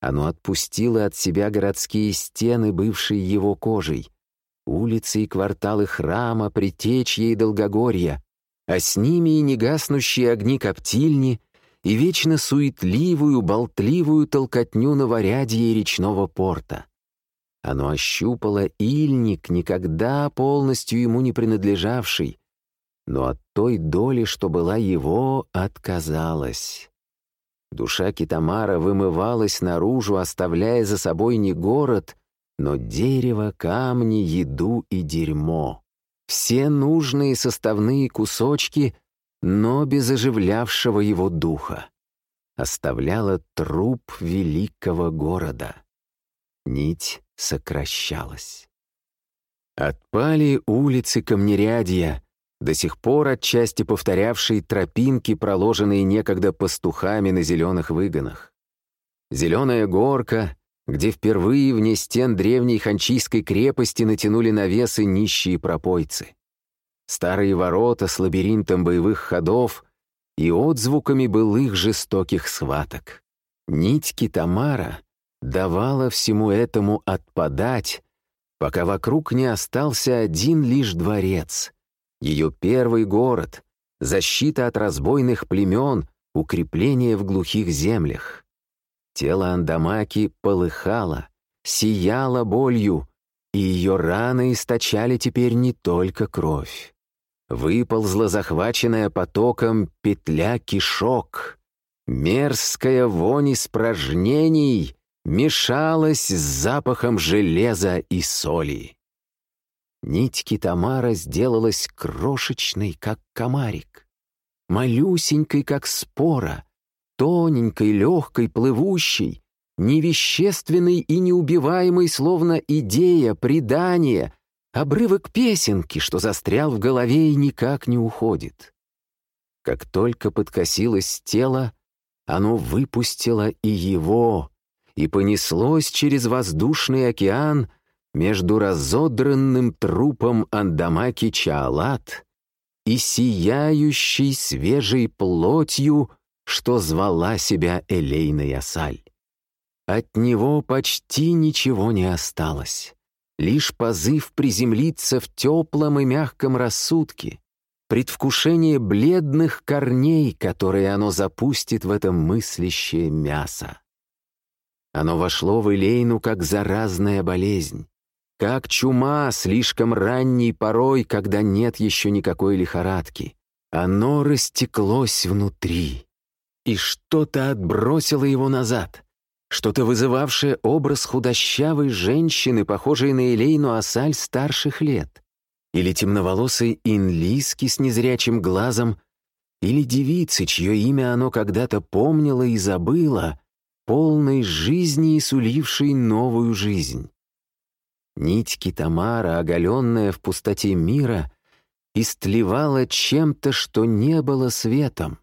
A: Оно отпустило от себя городские стены, бывшие его кожей, улицы и кварталы храма, притечья и долгогорья, а с ними и негаснущие огни коптильни и вечно суетливую, болтливую толкотню новорядья и речного порта. Оно ощупало ильник, никогда полностью ему не принадлежавший, но от той доли, что была его, отказалась. Душа Китамара вымывалась наружу, оставляя за собой не город, но дерево, камни, еду и дерьмо. Все нужные составные кусочки, но без оживлявшего его духа. Оставляла труп великого города. Нить сокращалась. Отпали улицы камнерядья, до сих пор отчасти повторявшие тропинки, проложенные некогда пастухами на зеленых выгонах. Зеленая горка, где впервые вне стен древней ханчийской крепости натянули навесы нищие пропойцы. Старые ворота с лабиринтом боевых ходов и отзвуками былых жестоких схваток. Нить Китамара давала всему этому отпадать, пока вокруг не остался один лишь дворец, ее первый город, защита от разбойных племен, укрепление в глухих землях. Тело Андамаки полыхало, сияло болью, и ее раны источали теперь не только кровь. Выползла захваченная потоком петля кишок, мерзкая вонь испражнений мешалась с запахом железа и соли. Нить Китамара сделалась крошечной, как комарик, малюсенькой, как спора, тоненькой, легкой, плывущей, невещественной и неубиваемой, словно идея, предание, обрывок песенки, что застрял в голове и никак не уходит. Как только подкосилось тело, оно выпустило и его, и понеслось через воздушный океан между разодранным трупом Андамаки Чаалат и сияющей свежей плотью, что звала себя Элейна Асаль. От него почти ничего не осталось. Лишь позыв приземлиться в теплом и мягком рассудке, предвкушение бледных корней, которые оно запустит в это мыслящее мясо. Оно вошло в Элейну как заразная болезнь, как чума слишком ранней порой, когда нет еще никакой лихорадки. Оно растеклось внутри, и что-то отбросило его назад, что-то вызывавшее образ худощавой женщины, похожей на Элейну Асаль старших лет, или темноволосой инлиски с незрячим глазом, или девицы, чье имя оно когда-то помнило и забыло, полной жизни и сулившей новую жизнь. Нить Китамара, оголенная в пустоте мира, истлевала чем-то, что не было светом,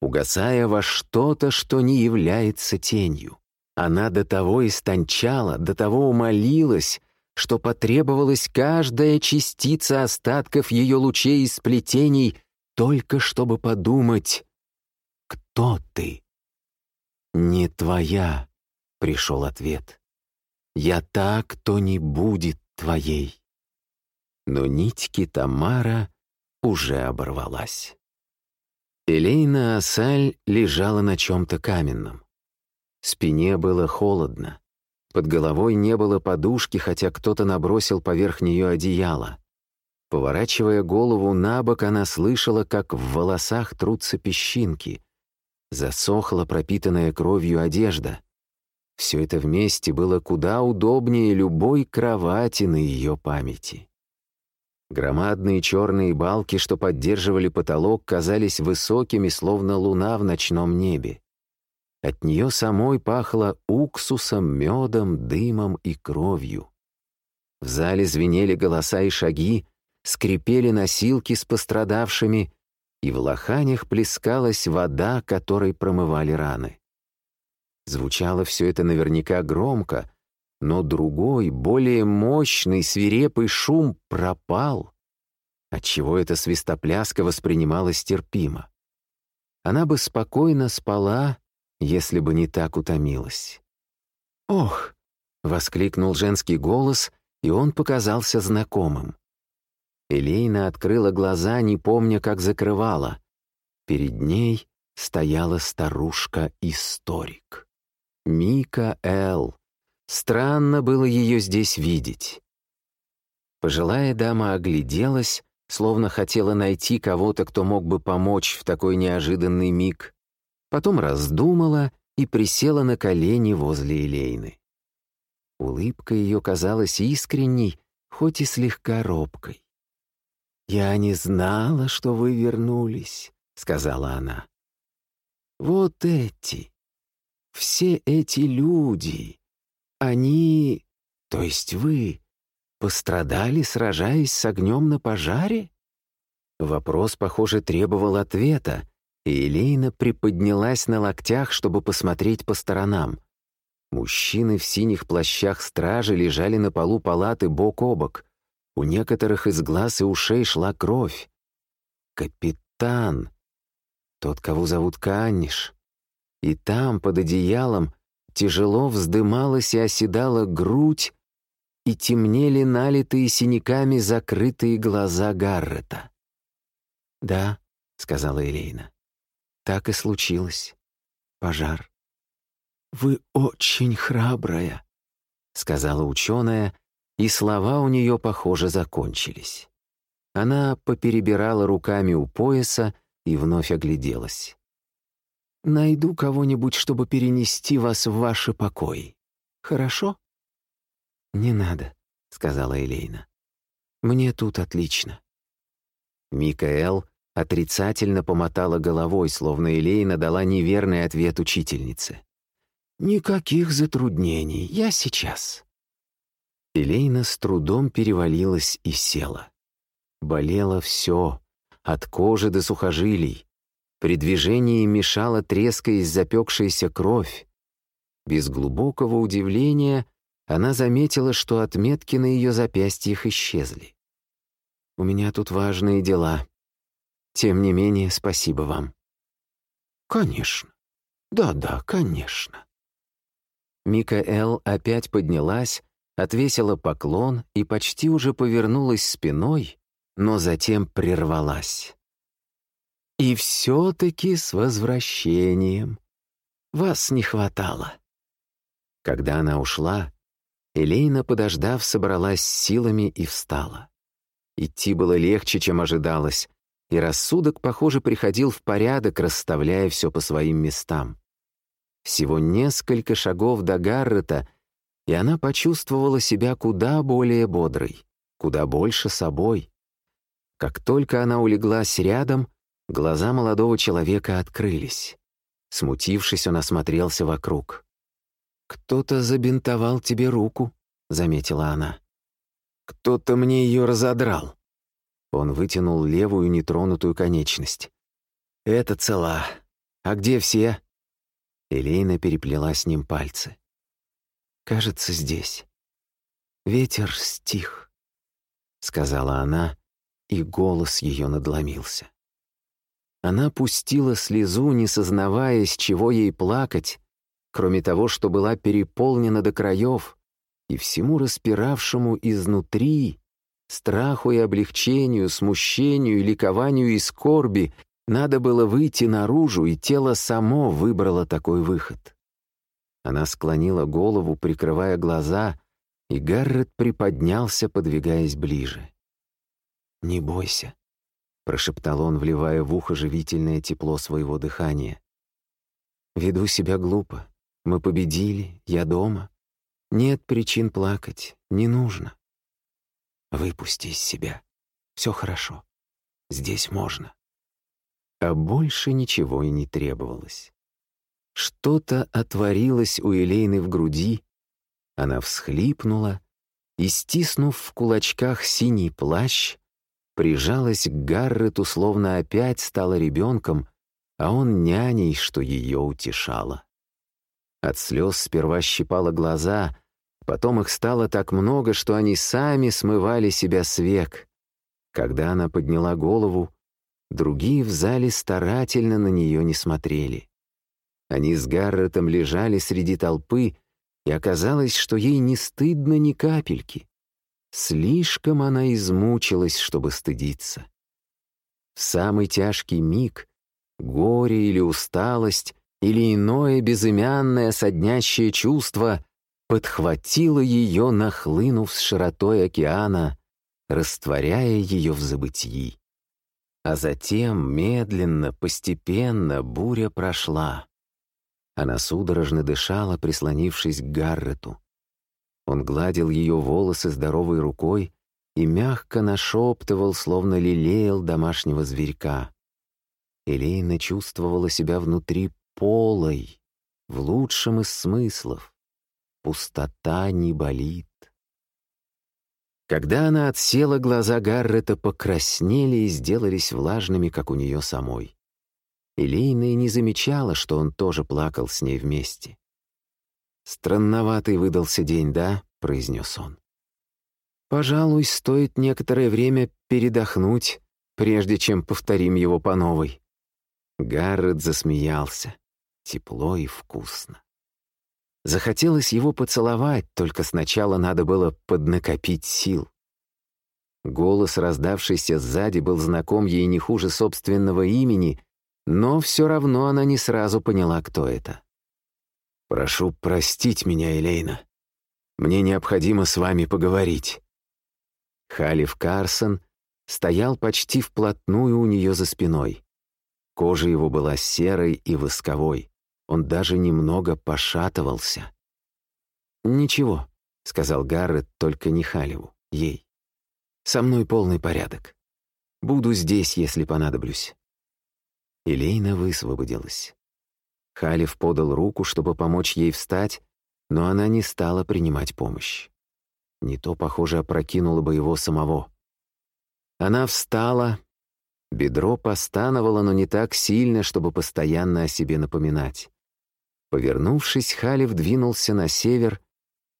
A: угасая во что-то, что не является тенью. Она до того истончала, до того умолилась, что потребовалась каждая частица остатков ее лучей и сплетений, только чтобы подумать «Кто ты?» «Не твоя», — пришел ответ. «Я та, кто не будет твоей». Но нить Китамара уже оборвалась. Элейна Асаль лежала на чем-то каменном. Спине было холодно. Под головой не было подушки, хотя кто-то набросил поверх нее одеяло. Поворачивая голову на бок, она слышала, как в волосах трутся песчинки. Засохла пропитанная кровью одежда. Все это вместе было куда удобнее любой кровати на ее памяти. Громадные черные балки, что поддерживали потолок, казались высокими, словно луна в ночном небе. От нее самой пахло уксусом, медом, дымом и кровью. В зале звенели голоса и шаги, скрипели носилки с пострадавшими, и в лоханях плескалась вода, которой промывали раны. Звучало все это наверняка громко, но другой, более мощный, свирепый шум пропал, отчего эта свистопляска воспринималась терпимо. Она бы спокойно спала, если бы не так утомилась. «Ох!» — воскликнул женский голос, и он показался знакомым. Элейна открыла глаза, не помня, как закрывала. Перед ней стояла старушка-историк. Мика Эл. Странно было ее здесь видеть. Пожилая дама огляделась, словно хотела найти кого-то, кто мог бы помочь в такой неожиданный миг, потом раздумала и присела на колени возле Элейны. Улыбка ее казалась искренней, хоть и слегка робкой. «Я не знала, что вы вернулись», — сказала она. «Вот эти, все эти люди, они, то есть вы, пострадали, сражаясь с огнем на пожаре?» Вопрос, похоже, требовал ответа, и Элейна приподнялась на локтях, чтобы посмотреть по сторонам. Мужчины в синих плащах стражи лежали на полу палаты бок о бок. У некоторых из глаз и ушей шла кровь. Капитан. Тот, кого зовут Канниш. И там, под одеялом, тяжело вздымалась и оседала грудь, и темнели налитые синяками закрытые глаза Гаррета. «Да», — сказала Элейна. Так и случилось. Пожар. «Вы очень храбрая», — сказала ученая, и слова у нее, похоже, закончились. Она поперебирала руками у пояса и вновь огляделась. «Найду кого-нибудь, чтобы перенести вас в ваши покои. Хорошо?» «Не надо», — сказала Элейна. «Мне тут отлично». Микаэл отрицательно помотала головой, словно Элейна дала неверный ответ учительнице. «Никаких затруднений, я сейчас». Элейна с трудом перевалилась и села. Болело все, от кожи до сухожилий. При движении мешала трескаясь запекшаяся кровь. Без глубокого удивления она заметила, что отметки на ее запястьях исчезли. «У меня тут важные дела», тем не менее, спасибо вам». «Конечно. Да-да, конечно». Микаэл опять поднялась, отвесила поклон и почти уже повернулась спиной, но затем прервалась. «И все-таки с возвращением. Вас не хватало». Когда она ушла, Элейна, подождав, собралась силами и встала. Идти было легче, чем ожидалось, и рассудок, похоже, приходил в порядок, расставляя все по своим местам. Всего несколько шагов до Гаррета, и она почувствовала себя куда более бодрой, куда больше собой. Как только она улеглась рядом, глаза молодого человека открылись. Смутившись, он осмотрелся вокруг. «Кто-то забинтовал тебе руку», — заметила она. «Кто-то мне ее разодрал», он вытянул левую нетронутую конечность. «Это цела. А где все?» Элейна переплела с ним пальцы. «Кажется, здесь. Ветер стих», — сказала она, и голос ее надломился. Она пустила слезу, не сознавая, с чего ей плакать, кроме того, что была переполнена до краев, и всему распиравшему изнутри страху и облегчению, смущению, ликованию и скорби Надо было выйти наружу, и тело само выбрало такой выход. Она склонила голову, прикрывая глаза, и Гаррет приподнялся, подвигаясь ближе. «Не бойся», — прошептал он, вливая в ухо живительное тепло своего дыхания. «Веду себя глупо. Мы победили, я дома. Нет причин плакать, не нужно. Выпусти из себя. Все хорошо. Здесь можно». А больше ничего и не требовалось. Что-то отворилось у Элейны в груди, она всхлипнула и, стиснув в кулачках синий плащ, прижалась к Гаррету, словно опять стала ребенком, а он няней, что ее утешало. От слез сперва щипало глаза, потом их стало так много, что они сами смывали себя с век. Когда она подняла голову, другие в зале старательно на нее не смотрели. Они с Гарретом лежали среди толпы, и оказалось, что ей не стыдно ни капельки. Слишком она измучилась, чтобы стыдиться. В самый тяжкий миг горе или усталость или иное безымянное соднящее чувство подхватило ее, нахлынув с широтой океана, растворяя ее в забытии. А затем, медленно, постепенно, буря прошла. Она судорожно дышала, прислонившись к Гаррету. Он гладил ее волосы здоровой рукой и мягко нашептывал, словно лелеял домашнего зверька. Элейна чувствовала себя внутри полой, в лучшем из смыслов. Пустота не болит. Когда она отсела, глаза Гаррета покраснели и сделались влажными, как у нее самой. Элейна и не замечала, что он тоже плакал с ней вместе. «Странноватый выдался день, да?» — произнес он. «Пожалуй, стоит некоторое время передохнуть, прежде чем повторим его по новой». Гаррет засмеялся. Тепло и вкусно. Захотелось его поцеловать, только сначала надо было поднакопить сил. Голос, раздавшийся сзади, был знаком ей не хуже собственного имени, но все равно она не сразу поняла, кто это. «Прошу простить меня, Элейна. Мне необходимо с вами поговорить». Халиф Карсон стоял почти вплотную у нее за спиной. Кожа его была серой и восковой. Он даже немного пошатывался. «Ничего», — сказал Гаррет, только не Халеву, ей. «Со мной полный порядок. Буду здесь, если понадоблюсь». Элейна высвободилась. Халиф подал руку, чтобы помочь ей встать, но она не стала принимать помощь. Не то, похоже, опрокинула бы его самого. Она встала, бедро постановало, но не так сильно, чтобы постоянно о себе напоминать. Повернувшись, Халиф двинулся на север,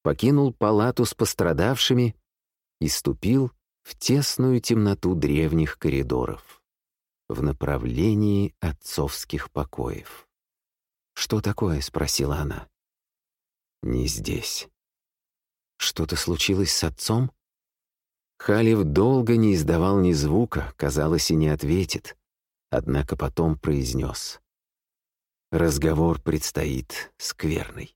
A: покинул палату с пострадавшими и ступил в тесную темноту древних коридоров в направлении отцовских покоев. «Что такое?» — спросила она. «Не здесь». «Что-то случилось с отцом?» Халев долго не издавал ни звука, казалось, и не ответит, однако потом произнес. Разговор предстоит скверный.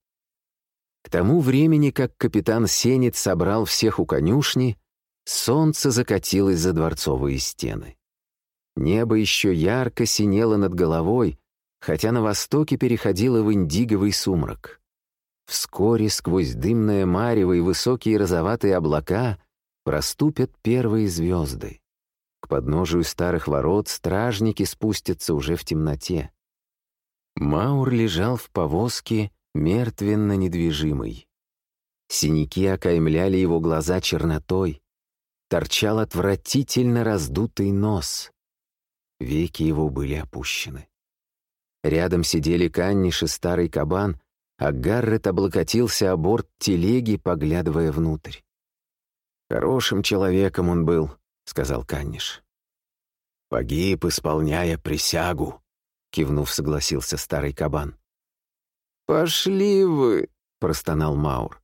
A: К тому времени, как капитан Сенет собрал всех у конюшни, солнце закатилось за дворцовые стены. Небо еще ярко синело над головой, хотя на востоке переходило в индиговый сумрак. Вскоре сквозь дымное марево и высокие розоватые облака проступят первые звезды. К подножию старых ворот стражники спустятся уже в темноте. Маур лежал в повозке, мертвенно недвижимый. Синяки окаймляли его глаза чернотой, торчал отвратительно раздутый нос. Веки его были опущены. Рядом сидели Канниш и старый кабан, а Гаррет облокотился о борт телеги, поглядывая внутрь. «Хорошим человеком он был», — сказал Канниш. «Погиб, исполняя присягу», — кивнув, согласился старый кабан.
B: «Пошли вы», — простонал Маур.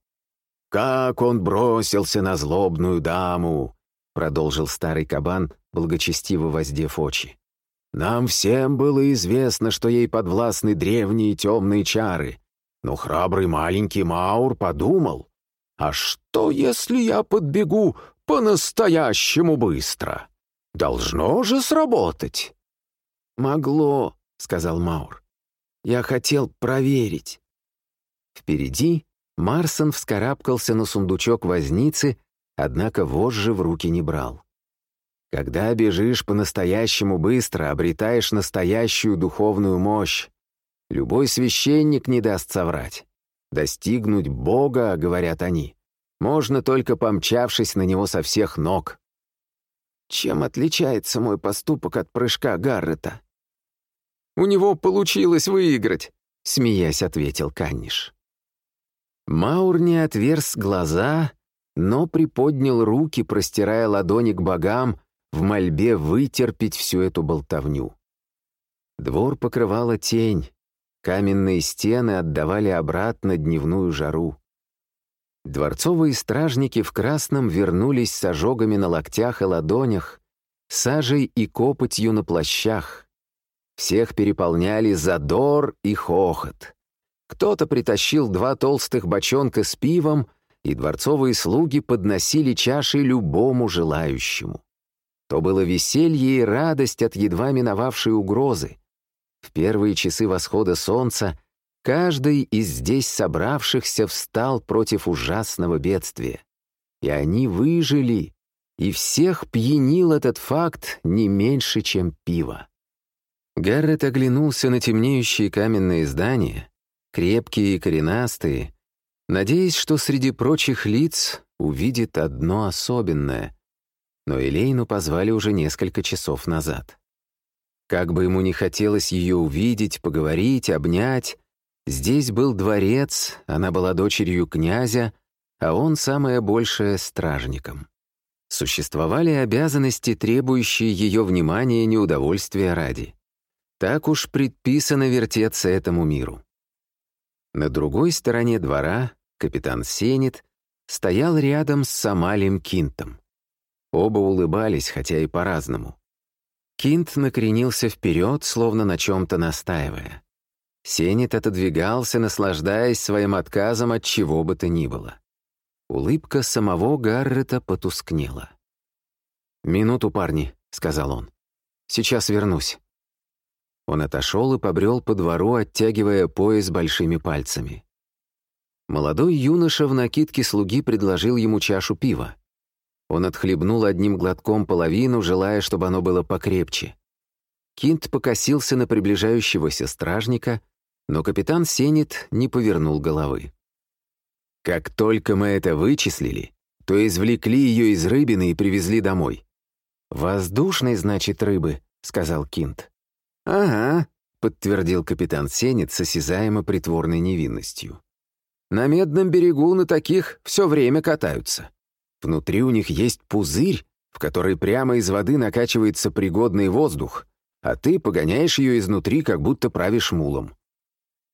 A: «Как он бросился на злобную даму!» — продолжил старый кабан, благочестиво воздев очи. Нам всем было известно, что ей подвластны древние темные чары. Но храбрый маленький Маур подумал, а что, если я подбегу по-настоящему быстро? Должно же сработать.
B: «Могло», — сказал Маур. «Я хотел проверить». Впереди Марсон вскарабкался на сундучок возницы, однако вожжи в руки не брал. Когда бежишь по-настоящему быстро, обретаешь настоящую духовную мощь. Любой священник не даст соврать. Достигнуть Бога, говорят они, можно только помчавшись на него со всех ног. Чем отличается мой поступок от прыжка Гаррета? «У него получилось выиграть», — смеясь ответил Канниш. Маур не отверз глаза, но приподнял руки, простирая ладони к богам, в мольбе вытерпеть всю эту болтовню. Двор покрывала тень, каменные стены отдавали обратно дневную жару. Дворцовые стражники в красном вернулись с ожогами на локтях и ладонях, сажей и копотью на плащах. Всех переполняли задор и хохот. Кто-то притащил два толстых бочонка с пивом, и дворцовые слуги подносили чаши любому желающему. То было веселье и радость от едва миновавшей угрозы. В первые часы восхода солнца каждый из здесь собравшихся встал против ужасного бедствия. И они выжили, и всех пьянил этот факт не меньше, чем пиво. Гаррет оглянулся на темнеющие каменные здания, крепкие и коренастые, надеясь, что среди прочих лиц увидит одно особенное — но Элейну позвали уже несколько часов назад. Как бы ему ни хотелось ее увидеть, поговорить, обнять, здесь был дворец, она была дочерью князя, а он самое большее — стражником. Существовали обязанности, требующие ее внимания неудовольствия ради. Так уж предписано вертеться этому миру. На другой стороне двора капитан Сенет стоял рядом с Самалем Кинтом. Оба улыбались, хотя и по-разному. Кинт накренился вперед, словно на чем-то настаивая. Сенет отодвигался, наслаждаясь своим отказом от чего бы то ни было. Улыбка самого Гаррета потускнела. «Минуту, парни», — сказал он. «Сейчас вернусь». Он отошел и побрел по двору, оттягивая пояс большими пальцами. Молодой юноша в накидке слуги предложил ему чашу пива. Он отхлебнул одним глотком половину, желая, чтобы оно было покрепче. Кинт покосился на приближающегося стражника, но капитан Сенет не повернул головы. «Как только мы это вычислили, то извлекли ее из рыбины и привезли домой». «Воздушной, значит, рыбы», — сказал Кинт. «Ага», — подтвердил капитан Сенет с осязаемо притворной невинностью. «На Медном берегу на таких все время катаются. Внутри у них есть пузырь, в который прямо из воды накачивается пригодный воздух, а ты погоняешь ее изнутри, как будто правишь мулом.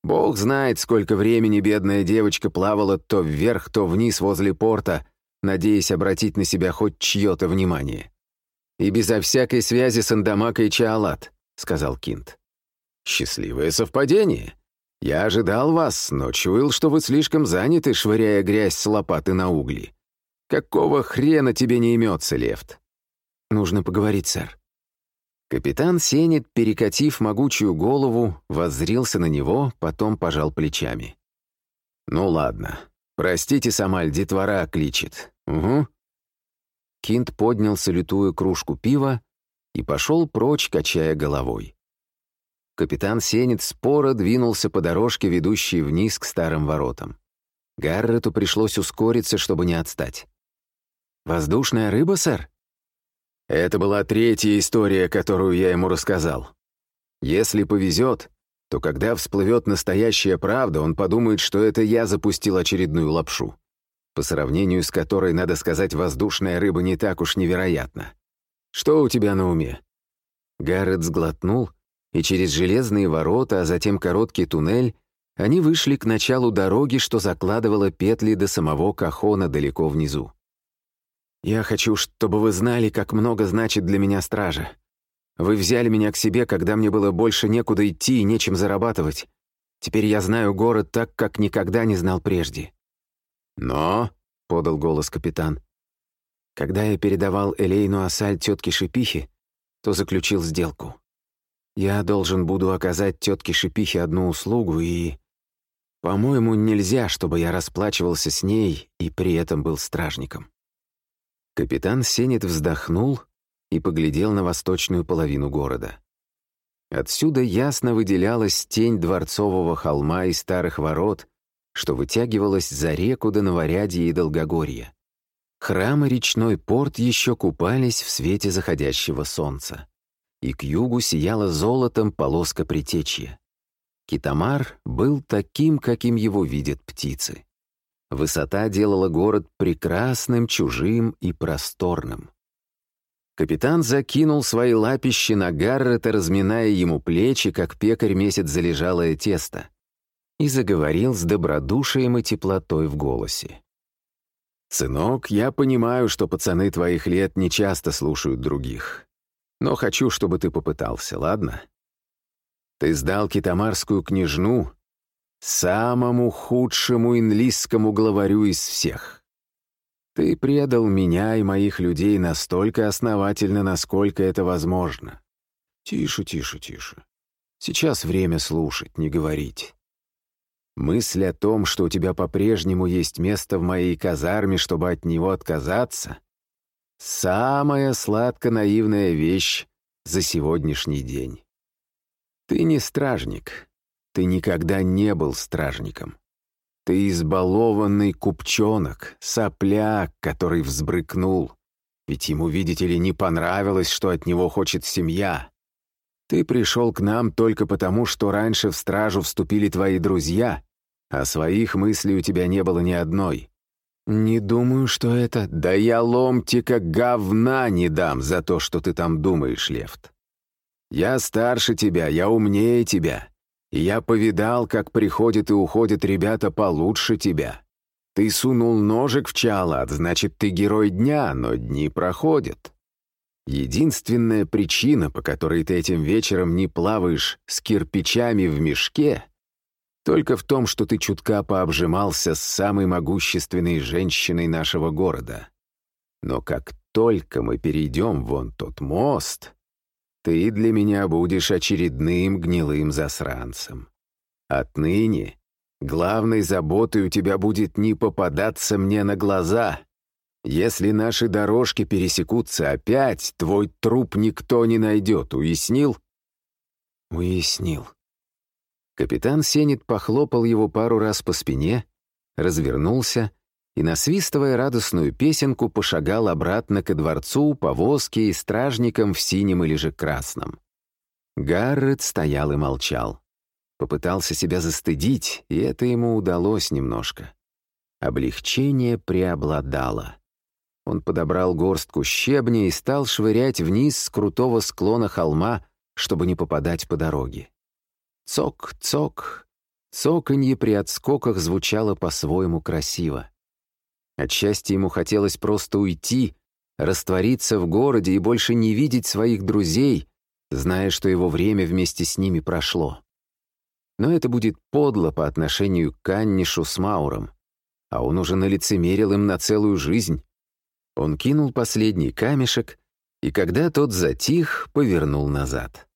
B: Бог знает, сколько времени бедная девочка плавала то вверх, то вниз возле порта, надеясь обратить на себя хоть чье-то внимание. «И безо всякой связи с Андамакой и Чаалат», — сказал Кинт. «Счастливое совпадение. Я ожидал вас, но чуял, что вы слишком заняты, швыряя грязь с лопаты на угли. «Какого хрена тебе не имется, Лефт?» «Нужно поговорить, сэр». Капитан Сенет, перекатив могучую голову, воззрился на него, потом пожал плечами. «Ну ладно. Простите, Самаль, детвора кличет. Угу». Кинт поднял салютую кружку пива и пошел прочь, качая головой. Капитан Сенет споро двинулся по дорожке, ведущей вниз к старым воротам. Гаррету пришлось ускориться, чтобы не отстать. «Воздушная рыба, сэр?» Это была третья история, которую я ему рассказал. Если повезет, то когда всплывет настоящая правда, он подумает, что это я запустил очередную лапшу, по сравнению с которой, надо сказать, воздушная рыба не так уж невероятна. Что у тебя на уме?» Гаррет сглотнул, и через железные ворота, а затем короткий туннель, они вышли к началу дороги, что закладывала петли до самого Кахона далеко внизу. Я хочу, чтобы вы знали, как много значит для меня стража. Вы взяли меня к себе, когда мне было больше некуда идти и нечем зарабатывать. Теперь я знаю город так, как никогда не знал прежде».
A: «Но», — подал голос капитан,
B: «когда я передавал Элейну Асаль тетке Шипихе, то заключил сделку. Я должен буду оказать тетке Шипихе одну услугу и... По-моему, нельзя, чтобы я расплачивался с ней и при этом был стражником». Капитан Сенет вздохнул и поглядел на восточную половину города. Отсюда ясно выделялась тень дворцового холма и старых ворот, что вытягивалась за реку до Новорядья и Долгогорья. Храм и речной порт еще купались в свете заходящего солнца. И к югу сияла золотом полоска притечья. Китамар был таким, каким его видят птицы. Высота делала город прекрасным, чужим и просторным. Капитан закинул свои лапищи на Гаррета, разминая ему плечи, как пекарь месяц залежалое тесто, и заговорил с добродушием и теплотой в голосе. «Сынок, я понимаю, что пацаны твоих лет не часто слушают других, но хочу, чтобы ты попытался, ладно? Ты сдал китамарскую княжну самому худшему инлисскому главарю из всех. Ты предал меня и моих людей настолько основательно, насколько это возможно. Тише, тише, тише. Сейчас время слушать, не говорить. Мысль о том, что у тебя по-прежнему есть место в моей казарме, чтобы от него отказаться, самая сладко-наивная вещь за сегодняшний день. Ты не стражник. Ты никогда не был стражником. Ты избалованный купчонок, сопляк, который взбрыкнул. Ведь ему, видите ли, не понравилось, что от него хочет семья. Ты пришел к нам только потому, что раньше в стражу вступили твои друзья, а своих мыслей у тебя не было ни одной. Не думаю, что это... Да я ломтика говна не дам за то, что ты там думаешь, Лефт. Я старше тебя, я умнее тебя. Я повидал, как приходят и уходят ребята получше тебя. Ты сунул ножик в чалат, значит, ты герой дня, но дни проходят. Единственная причина, по которой ты этим вечером не плаваешь с кирпичами в мешке, только в том, что ты чутка пообжимался с самой могущественной женщиной нашего города. Но как только мы перейдем вон тот мост, ты для меня будешь очередным гнилым засранцем. Отныне главной заботой у тебя будет не попадаться мне на глаза. Если наши дорожки пересекутся опять, твой труп никто не найдет, уяснил?» «Уяснил». Капитан Сенит похлопал его пару раз по спине, развернулся и, насвистывая радостную песенку, пошагал обратно ко дворцу, повозке и стражникам в синем или же красном. Гаррет стоял и молчал. Попытался себя застыдить, и это ему удалось немножко. Облегчение преобладало. Он подобрал горстку щебня и стал швырять вниз с крутого склона холма, чтобы не попадать по дороге. Цок, цок. Цоканье при отскоках звучало по-своему красиво. Отчасти ему хотелось просто уйти, раствориться в городе и больше не видеть своих друзей, зная, что его время вместе с ними прошло. Но это будет подло по отношению к Каннишу с Мауром, а он уже налицемерил им на целую жизнь. Он кинул последний камешек, и когда тот затих, повернул назад.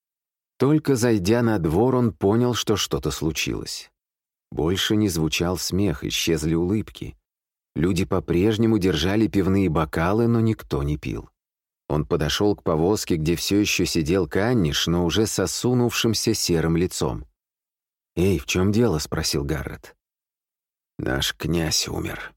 B: Только зайдя на двор, он понял, что что-то случилось. Больше не звучал смех, исчезли улыбки. Люди по-прежнему держали пивные бокалы, но никто не пил. Он подошел к повозке, где все еще сидел Канниш, но уже с осунувшимся серым лицом. «Эй, в чем дело?» — спросил Гаррет. «Наш князь умер».